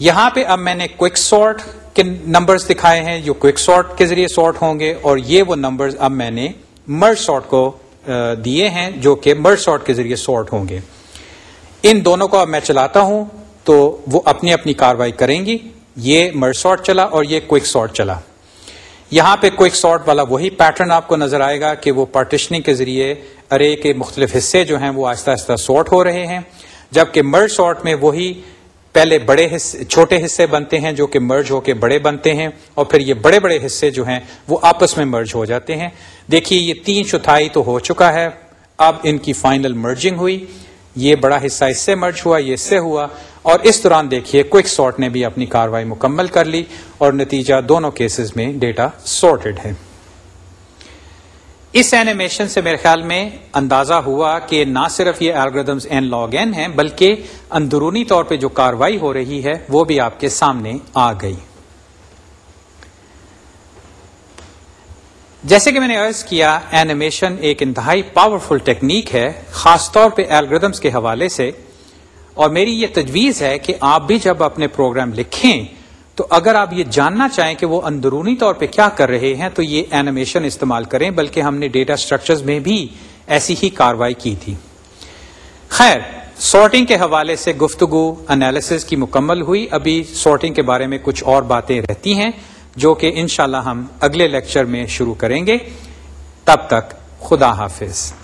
یہاں پہ اب میں نے کوئک سارٹ کے نمبرز دکھائے ہیں جو کوئک سارٹ کے ذریعے سارٹ ہوں گے اور یہ وہ نمبرز اب میں نے مر سارٹ کو دیے ہیں جو کہ مر سارٹ کے ذریعے سارٹ ہوں گے ان دونوں کو اب میں چلاتا ہوں تو وہ اپنی اپنی کاروائی کریں گی یہ مر سارٹ چلا اور یہ کوئک سارٹ چلا یہاں پہ کوئک سارٹ والا وہی پیٹرن آپ کو نظر آئے گا کہ وہ پارٹیشننگ کے ذریعے ارے کے مختلف حصے جو ہیں وہ آہستہ آہستہ سارٹ ہو رہے ہیں جبکہ مر سارٹ میں وہی پہلے بڑے حصے چھوٹے حصے بنتے ہیں جو کہ مرج ہو کے بڑے بنتے ہیں اور پھر یہ بڑے بڑے حصے جو ہیں وہ آپس میں مرج ہو جاتے ہیں دیکھیے یہ تین چوتھائی تو ہو چکا ہے اب ان کی فائنل مرجنگ ہوئی یہ بڑا حصہ اس سے مرج ہوا یہ اس سے ہوا اور اس دوران دیکھیے کوئک سارٹ نے بھی اپنی کاروائی مکمل کر لی اور نتیجہ دونوں کیسز میں ڈیٹا سارٹیڈ ہے اس اینیمیشن سے میرے خیال میں اندازہ ہوا کہ نہ صرف یہ الگردمز این لاگ این ہیں بلکہ اندرونی طور پہ جو کاروائی ہو رہی ہے وہ بھی آپ کے سامنے آ گئی جیسے کہ میں نے عرض کیا اینیمیشن ایک انتہائی پاورفل ٹیکنیک ہے خاص طور پہ الگردمز کے حوالے سے اور میری یہ تجویز ہے کہ آپ بھی جب اپنے پروگرام لکھیں تو اگر آپ یہ جاننا چاہیں کہ وہ اندرونی طور پہ کیا کر رہے ہیں تو یہ اینیمیشن استعمال کریں بلکہ ہم نے ڈیٹا اسٹرکچر میں بھی ایسی ہی کاروائی کی تھی خیر سارٹنگ کے حوالے سے گفتگو انالیس کی مکمل ہوئی ابھی سارٹنگ کے بارے میں کچھ اور باتیں رہتی ہیں جو کہ انشاءاللہ ہم اگلے لیکچر میں شروع کریں گے تب تک خدا حافظ